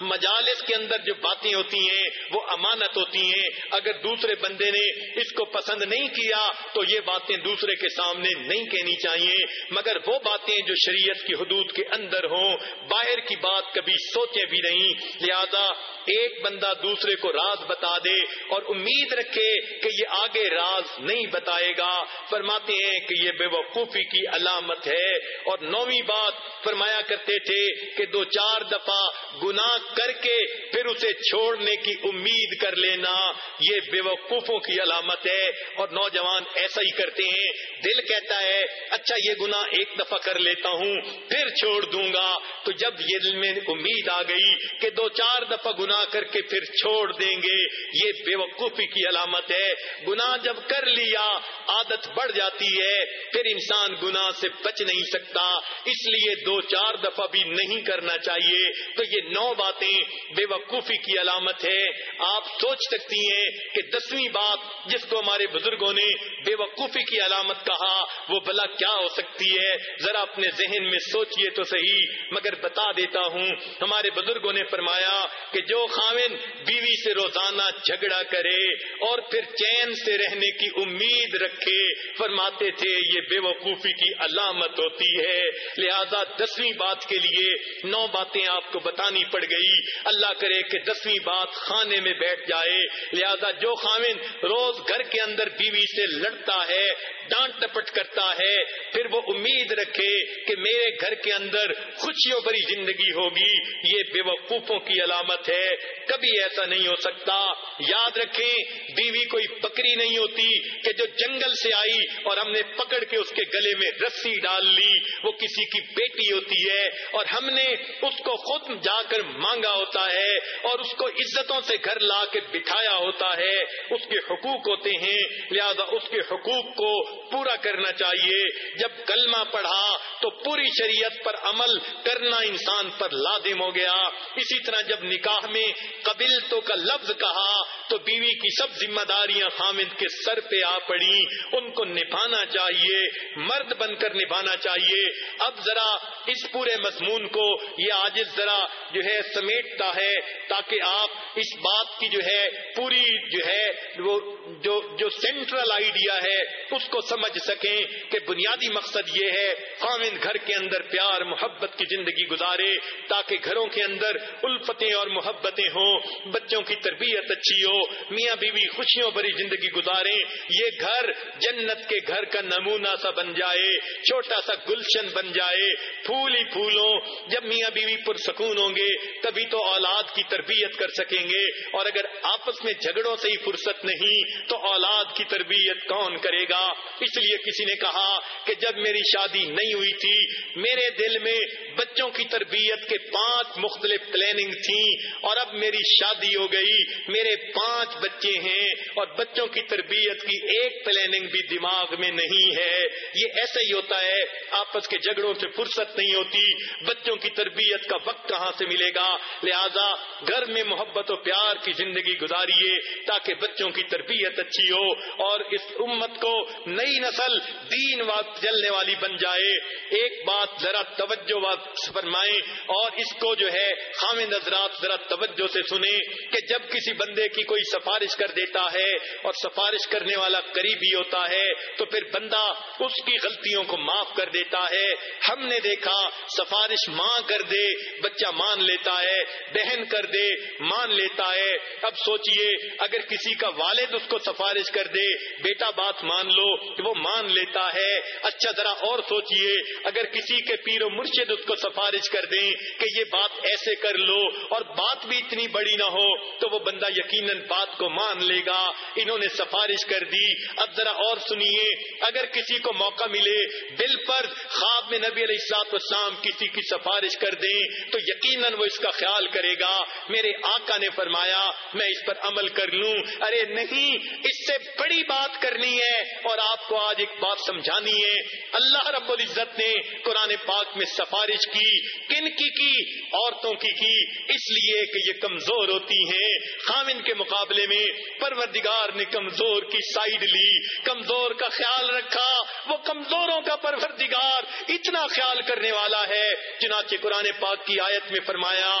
مجالس کے اندر جو باتیں ہوتی ہیں، وہ امانت ہوتی ہیں۔ اگر دوسرے بندے نے اس کو پسند نہیں کیا، تو یہ باتیں دوسرے کے سامنے نہیں کہنی چاہیے۔ مگر وہ باتیں جو شریعت کی حدود کے اندر ہوں، باہر کی بات کبھی سوچے بھی نہیں۔ لہذا ایک بندہ دوسرے کو راز بتا دے اور امید رکھے کہ یہ آگے راز نہیں بتائے گا۔ فرماتے ہیں کہ یہ بے وقوفی کی علامت ہے۔ اور نویں بات فرمایا کرتے تھے کہ دو چار دفعہ گناہ کر کے پھر اسے چھوڑنے کی امید کر لینا، یہ بے وقوفوں کی علامت ہے۔ اور نوجوان ایسا ہی کرتے ہیں۔ دل کہتا ہے اچھا یہ گناہ ایک دفعہ کر لیتا ہوں، پھر چھوڑ دوں گا۔ تو جب یہ دل میں امید آ گئی کہ دو چار دفعہ گناہ کر کے پھر چھوڑ دیں گے یہ بے وقوفی کی علامت ہے۔ گناہ جب کر لیا، عادت بڑھ جاتی ہے، پھر انسان گناہ سے بچ نہیں سکتا۔ اس لیے دو چار دفعہ بھی نہیں کرنا چاہیے۔ تو یہ نو باتیں بے وقوفی کی علامت ہے۔ آپ سوچ سکتی ہیں کہ دسویں بات جس کو ہمارے بزرگوں نے بے وقوفی کی علامت کہا، وہ بلا کیا ہو سکتی ہے؟ ذرا اپنے ذہن میں سوچئے تو صحیح۔ مگر بتا دیتا ہوں، ہمارے بزرگوں نے فرمایا کہ جو خامن بیوی سے روزانہ جھگڑا کرے اور پھر چین سے رہنے کی امید رکھے۔ فرماتے تھے، یہ بے وقوفی کی علامت ہوتی ہے۔ لہذا دسویں بات کے لیے نو باتیں آپ کو بتانی پڑ گئی۔ اللہ کرے کہ دسویں بات خانے میں بیٹھ جائے۔ لہذا جو خامن روز گھر کے اندر بیوی سے لڑتا ہے، ڈانٹ ٹپٹ کرتا ہے، پھر وہ امید رکھے کہ میرے گھر کے اندر خوشیوں بری زندگی ہوگی۔ یہ بے وقوفوں کی علامت ہے۔ کبھی ایسا نہیں ہو سکتا۔ سکتا یاد رکھیں، بیوی کوئی بکری نہیں ہوتی کہ جو جنگل سے آئی اور ہم نے پکڑ کے اس کے گلے میں رسی ڈال لی، وہ کسی کی بیٹی ہوتی ہے اور ہم نے اس کو خود جا کر مانگا ہوتا ہے اور اس کو عزتوں سے گھر لا کے بٹھایا ہوتا ہے۔ اس کے حقوق ہوتے ہیں، لہذا اس کے حقوق کو پورا کرنا چاہیے۔ جب کلمہ پڑھا تو پوری شریعت پر عمل کرنا انسان پر لازم ہو گیا۔ اسی طرح جب نکاح میں قبل تو کا لفظ کہا، تو بیوی کی سب ذمہ داریاں خامد کے سر پہ آ پڑی ان کو نبھانا چاہیے، مرد بن کر نبھانا چاہیے۔ اب ذرا اس پورے مضمون کو، یہ آج ذرا جو ہے سمیٹتا ہے تاکہ آپ اس بات کی جو ہے پوری جو ہے وہ جو جو سینٹرل آئیڈیا ہے، اس کو سمجھ سکیں کہ بنیادی مقصد یہ ہے، خامد گھر کے اندر پیار، محبت کی زندگی گزارے تاکہ گھروں کے اندر الفتیں اور محبتیں ہوں، بچوں کی تربیت تربیت اچھی ہو، میاں بیوی خوشیوں بری زندگی گزارے یہ گھر جنت کے گھر کا نمونہ سا بن جائے، چھوٹا سا گلشن بن جائے، پھول ہی پھولوں، جب میاں بیوی پرسکون ہوں گے، تبھی تو اولاد کی تربیت کر سکیں گے۔ اور اگر آپس میں جھگڑوں سے ہی فرصت نہیں، تو اولاد کی تربیت کون کرے گا؟ اس لیے کسی نے کہا کہ جب میری شادی نہیں ہوئی تھی، میرے دل میں بچوں کی تربیت کے پانچ مختلف پلاننگ تھی اور اب میری شادی ہو گئی میرے پانچ بچے ہیں اور بچوں کی تربیت کی ایک پلاننگ بھی دماغ میں نہیں ہے۔ یہ ایسا ہی ہوتا ہے، آپس کے جھگڑوں سے فرصت نہیں ہوتی۔ بچوں کی تربیت کا وقت کہاں سے ملے گا؟ لہذا گھر میں محبت و پیار کی زندگی گزاریے تاکہ بچوں کی تربیت اچھی ہو اور اس امت کو نئی نسل دین وقت چلنے والی بن جائے۔ ایک بات ذرا توجہ فرمائیں اور اس کو جو ہے خامد حضرات ذرا توجہ سے سنیں کہ جب کسی بندے کی کوئی سفارش کر دیتا ہے اور سفارش کرنے والا قریبی ہوتا ہے، تو پھر بندہ اس کی غلطیوں کو معاف کر دیتا ہے۔ ہم نے دیکھا، سفارش ماں کر دے، بچہ مان لیتا ہے، بہن کر دے، مان لیتا ہے۔ اب سوچئے، اگر کسی کا والد اس کو سفارش کر دے، بیٹا بات مان لو کہ وہ مان لیتا ہے۔ اچھا ذرا اور سوچئے، اگر کسی کے پیر و مرشد اس کو سفارش کر دیں کہ یہ بات ایسے کر لو اور بات بھی اتنی بڑی نہ ہو، تو وہ بندہ یقیناً بات کو مان لے گا۔ انہوں نے سفارش کر دی۔ اب ذرا اور سنیے، اگر کسی کو موقع ملے دل پر خواب میں نبی علیہ السلاط اسلام کسی کی سفارش کر دیں، تو یقیناً وہ اس کا خیال کرے گا۔ میرے آقا نے فرمایا، میں اس پر عمل کر لوں۔ ارے نہیں، اس سے بڑی بات کرنی ہے اور آپ کو آج ایک بات سمجھانی ہے۔ اللہ رب العزت نے قرآن پاک میں سفارش کی، کن کی کی؟ عورتوں کی کی۔ اس لیے کہ یہ کمزور ہوتی ہیں۔ خامن کے مقابلے میں پروردگار نے کمزور کی سائڈ لی، کمزور کا خیال رکھا۔ وہ کمزوروں کا پروردگار اتنا خیال کرنے والا ہے، چنانچہ قرآن پاک کی آیت میں فرمایا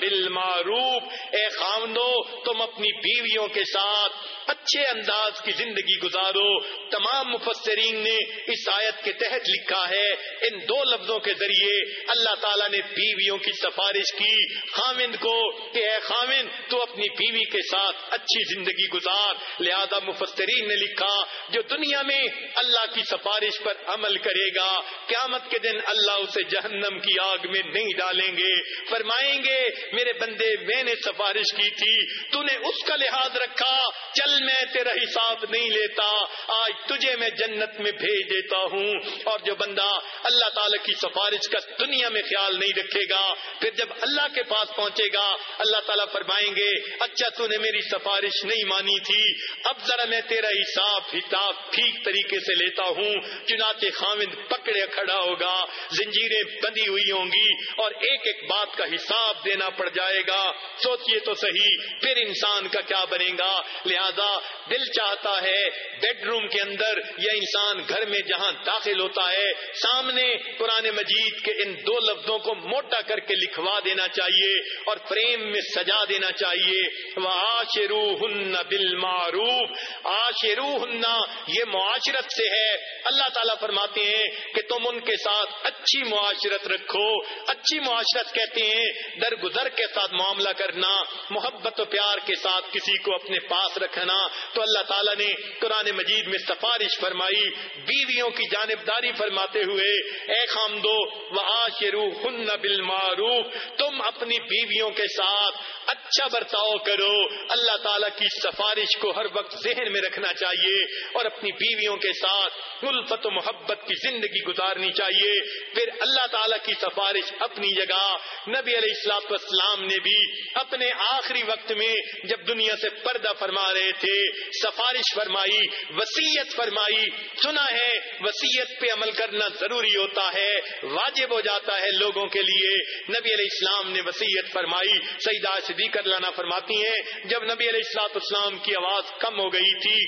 بل معروف اے خامدو تم اپنی بیویوں کے ساتھ اچھے انداز کی زندگی گزارو۔ تمام مفسرین نے اس آیت کے تحت لکھا ہے، ان دو لفظوں کے ذریعے اللہ تعالیٰ نے بیویوں کی سفارش کی۔ خامند کو کہ اے خامند تو اپنی بیوی کے ساتھ اچھی زندگی گزار۔ لہذا مفسرین نے لکھا، جو دنیا میں اللہ کی سفارش پر عمل کرے گا، قیامت کے دن اللہ اسے جہنم کی آگ میں نہیں ڈالیں گے۔ فرمائیں گے، میرے بندے، میں نے سفارش کی تھی، تو نے اس کا لحاظ رکھا، چل میں تیرا حساب نہیں لیتا، آج تجھے میں جنت میں بھیج دیتا ہوں۔ اور جو بندہ اللہ تعالی کی سفارش کا دنیا میں خیال نہیں رکھے گا، پھر جب اللہ کے پاس پہنچے گا اللہ اللہ تعالیٰ فرمائیں گے اچھا تو نے میری سفارش نہیں مانی تھی، اب ذرا میں تیرا حساب حساب ٹھیک طریقے سے لیتا ہوں، چنانچہ خامد پکڑے کھڑا ہوگا، زنجیریں بندی ہوئی ہوں گی اور ایک ایک بات کا حساب دینا پڑ جائے گا۔ سوچئے تو صحیح، پھر انسان کا کیا بنے گا؟ لہذا دل چاہتا ہے بیڈ روم کے اندر یا انسان گھر میں جہاں داخل ہوتا ہے، سامنے قرآن مجید کے ان دو لفظوں کو موٹا کر کے لکھوا دینا چاہیے اور فریم میں سجا دینا چاہیے۔ وہ آشرو ہن بل معروف آشرو ہننا یہ معاشرت سے ہے۔ اللہ تعالیٰ فرماتے ہیں کہ تم ان کے ساتھ اچھی معاشرت رکھو۔ اچھی معاشرت کہتے ہیں، درگزر کے ساتھ معاملہ کرنا، محبت و پیار کے ساتھ کسی کو اپنے پاس رکھنا۔ تو اللہ تعالیٰ نے قرآن مجید میں سفارش فرمائی، بیویوں کی جانبداری فرماتے ہوئے، اے خامدو و آشرو ہن بل معروف تم اپنی بیویوں کے ساتھ ساتھ اچھا برتاؤ کرو۔ اللہ تعالیٰ کی سفارش کو ہر وقت ذہن میں رکھنا چاہیے اور اپنی بیویوں کے ساتھ الفت و محبت کی زندگی گزارنی چاہیے۔ پھر اللہ تعالیٰ کی سفارش اپنی جگہ۔ نبی علیہ السلاط اسلام نے بھی اپنے آخری وقت میں جب دنیا سے پردہ فرما رہے تھے، سفارش فرمائی وسیعت فرمائی۔ سنا ہے وسیعت پہ عمل کرنا ضروری ہوتا ہے، واجب ہو جاتا ہے لوگوں کے لیے۔ نبی علیہ السلام نے وسیعت فرمائی، سیدہ صدیقت لانا فرماتی ہیں، جب نبی علیہ السلاط اسلام کی آواز کم ہو گئی تھی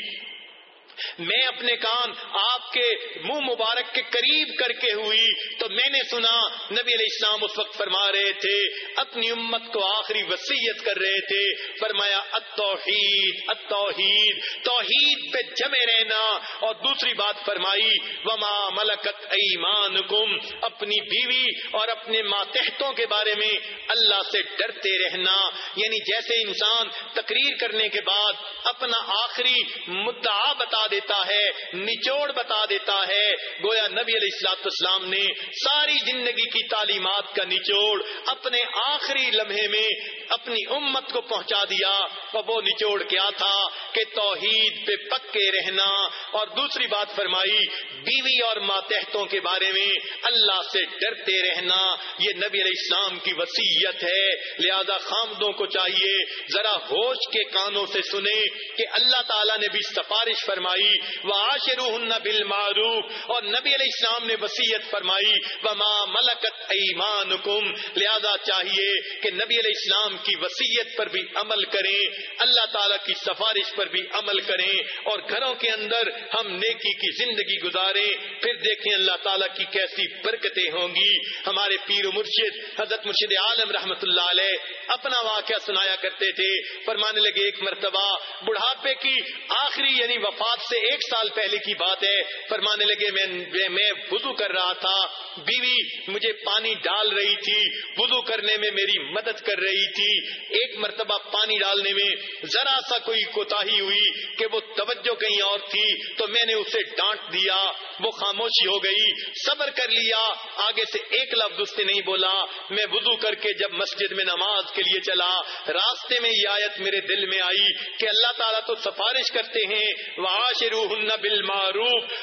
میں اپنے کام آپ کے منہ مبارک کے قریب کر کے ہوئی تو میں نے سنا، نبی علیہ السلام اس وقت فرما رہے تھے، اپنی امت کو آخری وسیعت کر رہے تھے۔ فرمایا، التوحید التوحید، توحید پہ جمے رہنا۔ اور دوسری بات فرمائی، وما ملکت ایمان اپنی بیوی اور اپنے ماتحتوں کے بارے میں اللہ سے ڈرتے رہنا۔ یعنی جیسے انسان تقریر کرنے کے بعد اپنا آخری مدعا بتا دیتا ہے، نچوڑ بتا دیتا ہے۔ گویا نبی علیہ السلاط اسلام نے ساری زندگی کی تعلیمات کا نچوڑ اپنے آخری لمحے میں اپنی امت کو پہنچا دیا۔ اور وہ نچوڑ کیا تھا کہ توحید پہ پکے رہنا۔ اور دوسری بات فرمائی، بیوی اور ماتحتوں کے بارے میں اللہ سے ڈرتے رہنا، یہ نبی علیہ السلام کی وسیعت ہے۔ لہذا خامدوں کو چاہیے، ذرا ہوش کے کانوں سے سنے کہ اللہ تعالیٰ نے بھی سفارش فرمائی وہ آشرو اور نبی علیہ السلام نے وسیعت فرمائی، وما ملکت ایمان لہذا چاہیے کہ نبی علیہ السلام کی وسیعت پر بھی عمل کریں، اللہ تعالیٰ کی سفارش پر بھی عمل کریں، اور گھروں کے اندر ہم نیکی کی زندگی گزاریں، پھر دیکھیں اللہ تعالیٰ کی کیسی برکتیں ہوں گی۔ ہمارے پیر و مرشد حضرت مرشد عالم رحمت اللہ علیہ اپنا واقعہ سنایا کرتے تھے، فرمانے لگے، ایک مرتبہ بڑھاپے کی آخری یعنی وفات سے ایک سال پہلے کی بات ہے، فرمانے لگے، میں میں وضو کر رہا تھا، بیوی مجھے پانی ڈال رہی تھی، وضو کرنے میں میری مدد کر رہی تھی، ایک مرتبہ پانی ڈالنے میں ذرا سا کوئی کوتا ہوئی کہ وہ توجہ کہیں اور تھی، تو میں نے اسے ڈانٹ دیا، وہ خاموشی ہو گئی، صبر کر لیا، آگے سے ایک لفظ اس نے نہیں بولا، میں وضو کر کے جب مسجد میں نماز کے لیے چلا، راستے میں یہ آیت میرے دل میں آئی کہ اللہ تعالیٰ تو سفارش کرتے ہیں وہ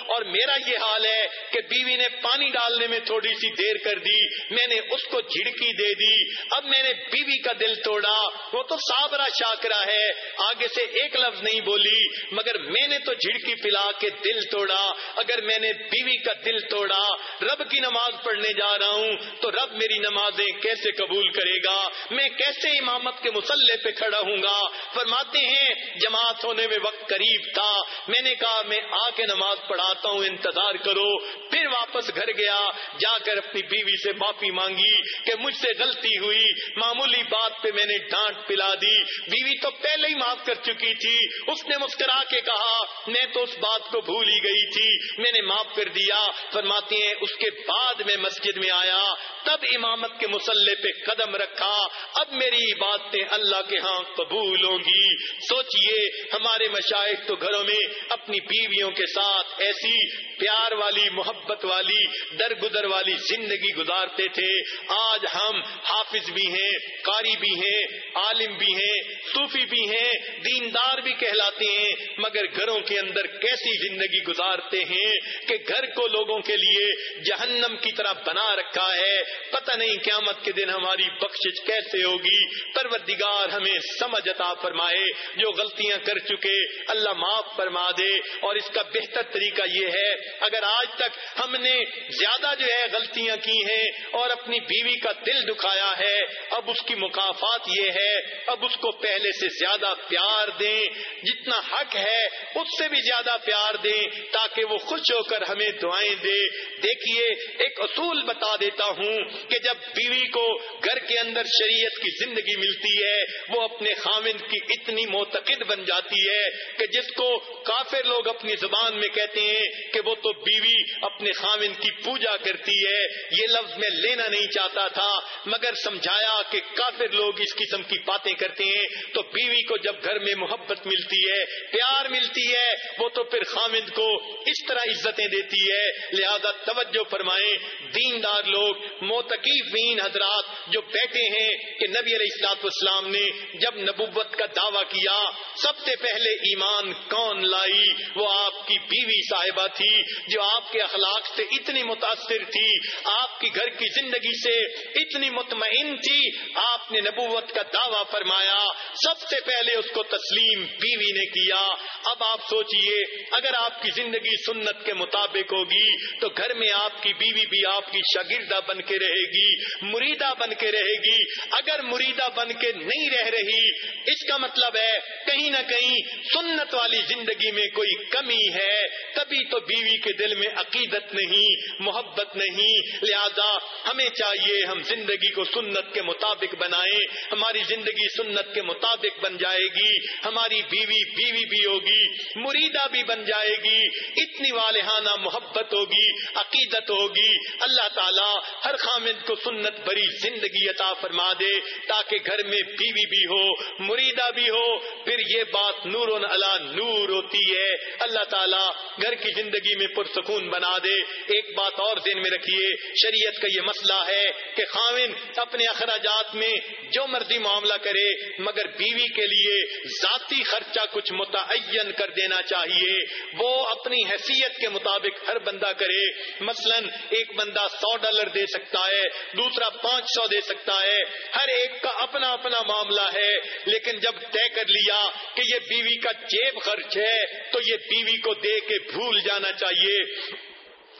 اور میرا یہ حال ہے کہ بیوی نے پانی ڈالنے میں تھوڑی سی دیر کر دی، میں نے اس کو جھڑکی دے دی۔ اب میں نے بیوی کا دل توڑا، وہ تو سابرا شاکرا ہے، آگے سے ایک لفظ نہیں بولی۔ مگر میں نے تو جھڑکی پلا کے دل توڑا۔ اگر میں نے بیوی کا دل توڑا، رب کی نماز پڑھنے جا رہا ہوں، تو رب میری نمازیں کیسے قبول کرے گا؟ میں کیسے امامت کے مسلح پہ کھڑا ہوں گا؟ فرماتے ہیں، جماعت ہونے میں وقت قریب تھا۔ میں میں نے کہا، میں آ کے نماز پڑھاتا ہوں، انتظار کرو. پھر واپس گھر گیا، جا کر اپنی بیوی سے معافی مانگی کہ مجھ سے غلطی ہوئی۔ معمولی بات پہ میں نے ڈانٹ پلا دی۔ بیوی تو پہلے ہی معاف کر چکی تھی۔ اس نے مسکرا کے کہا، میں تو اس بات کو بھول ہی گئی تھی۔ میں نے معاف کر دیا۔ فرماتی ہیں، اس کے بعد میں مسجد میں آیا۔ تب امامت کے مسلح پہ قدم رکھا، اب میری باتیں اللہ کے ہاں قبول ہوں گی۔ سوچئے، ہمارے مشاہد تو گھروں میں اپنی بیویوں کے ساتھ ایسی پیار والی، محبت والی، درگزر والی زندگی گزارتے تھے۔ آج ہم حافظ بھی ہیں، قاری بھی ہیں، عالم بھی ہیں، صوفی بھی ہیں، دیندار بھی کہلاتے ہیں۔ مگر گھروں کے اندر کیسی زندگی گزارتے ہیں کہ گھر کو لوگوں کے لیے جہنم کی طرح بنا رکھا ہے۔ پتہ نہیں قیامت کے دن ہماری بخش کیسے ہوگی۔ پروردگار ہمیں سمجھ عطا فرمائے، جو غلطیاں کر چکے، اللہ معاف فرما دے۔ اور اس کا بہتر طریقہ یہ ہے، اگر آج تک ہم نے زیادہ جو ہے غلطیاں کی ہیں اور اپنی بیوی کا دل دکھایا ہے، اب اس کی مقافات یہ ہے، اب اس کو پہلے سے زیادہ پیار دیں۔ جتنا حق ہے، اس سے بھی زیادہ پیار دیں، تاکہ وہ خوش ہو کر ہمیں دعائیں دے۔ دیکھیے، ایک اصول بتا دیتا ہوں کہ جب بیوی کو گھر کے اندر شریعت کی زندگی ملتی ہے، وہ اپنے خامند کی اتنی معتقد بن جاتی ہے کہ جس کو کافی کافر لوگ اپنی زبان میں کہتے ہیں کہ وہ تو بیوی اپنے خامن کی پوجا کرتی ہے، یہ لفظ میں لینا نہیں چاہتا تھا، مگر سمجھایا کہ کافر لوگ اس قسم کی باتیں کرتے ہیں۔ تو بیوی کو جب گھر میں محبت ملتی ہے، پیار ملتی ہے، وہ تو پھر خامد کو اس طرح عزتیں دیتی ہے۔ لہذا توجہ فرمائیں، دیندار لوگ موتقین حضرات جو بیٹھے ہیں کہ نبی علیہ السلاط اسلام نے جب نبوت کا دعویٰ کیا، سب سے پہلے ایمان کون لائی؟ وہ آپ کی بیوی صاحبہ تھی جو آپ کے اخلاق سے اتنی متاثر تھی، آپ کی گھر کی زندگی سے اتنی مطمئن تھی، آپ نے نبوت کا دعویٰ فرمایا۔ سب سے پہلے اس کو تسلیم بیوی نے کیا۔ اب آپ سوچئے، اگر آپ کی زندگی سنت کے مطابق ہوگی، تو گھر میں آپ کی بیوی بھی آپ کی شاگردہ بن کے رہے گی، مریدہ بن کے رہے گی۔ اگر مریدہ بن کے نہیں رہ رہی، اس کا مطلب ہے کہیں نہ کہیں سنت والی زندگی میں کوئی کمی ہے۔ تبھی تو بیوی کے دل میں عقیدت نہیں، محبت نہیں۔ لہذا ہمیں چاہیے ہم زندگی کو سنت کے مطابق بنائیں۔ ہماری زندگی سنت کے مطابق بن جائے گی۔ ہماری بیوی بیوی بھی ہوگی، مریدہ بھی بن جائے گی۔ اتنی والہانہ محبت ہوگی، عقیدت ہوگی۔ اللہ تعالیٰ ہر خامد کو سنت بری زندگی عطا فرما دے تاکہ گھر میں بیوی بھی ہو، مریدہ بھی ہو۔ پھر یہ بات نور اللہ نور ہوتی ہے۔ اللہ تعالیٰ گھر کی زندگی میں پرسکون بنا دے۔ ایک بات اور دن میں رکھیے، شریعت کا یہ مسئلہ ہے کہ خاوند اپنے اخراجات میں جو مرضی معاملہ کرے، مگر بیوی کے لیے ذاتی خرچہ کچھ متعین کر دینا چاہیے۔ وہ اپنی حیثیت کے مطابق ہر بندہ کرے۔ مثلا ایک بندہ سو ڈالر دے سکتا ہے، دوسرا پانچ سو دے سکتا ہے۔ ہر ایک کا اپنا اپنا معاملہ ہے۔ لیکن جب طے کر لیا کہ یہ بیوی کا جیب خرچ ہے، تو یہ بیوی کو دے کے بھول جانا چاہیے۔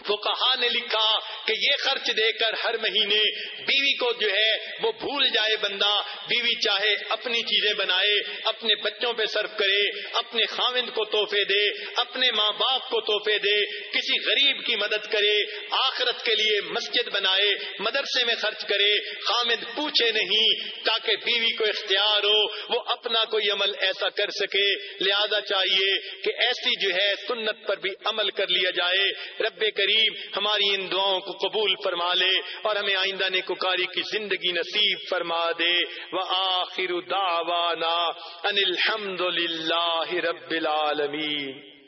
وہ کہا نے لکھا کہ یہ خرچ دے کر ہر مہینے بیوی کو جو ہے وہ بھول جائے بندہ، بیوی چاہے اپنی چیزیں بنائے، اپنے بچوں پہ صرف کرے، اپنے خامند کو تحفے دے، اپنے ماں باپ کو تحفے دے، کسی غریب کی مدد کرے، آخرت کے لیے مسجد بنائے، مدرسے میں خرچ کرے خامد پوچھے نہیں تاکہ بیوی کو اختیار ہو، وہ اپنا کوئی عمل ایسا کر سکے۔ لہذا چاہیے کہ ایسی جو ہے سنت پر بھی عمل کر لیا جائے۔ رب کر کریم ہماری ان دعاؤں کو قبول فرما لے اور ہمیں آئندہ نے کی زندگی نصیب فرما دے۔ وہ آخر داوانا ان الحمد للہ رب العالمین۔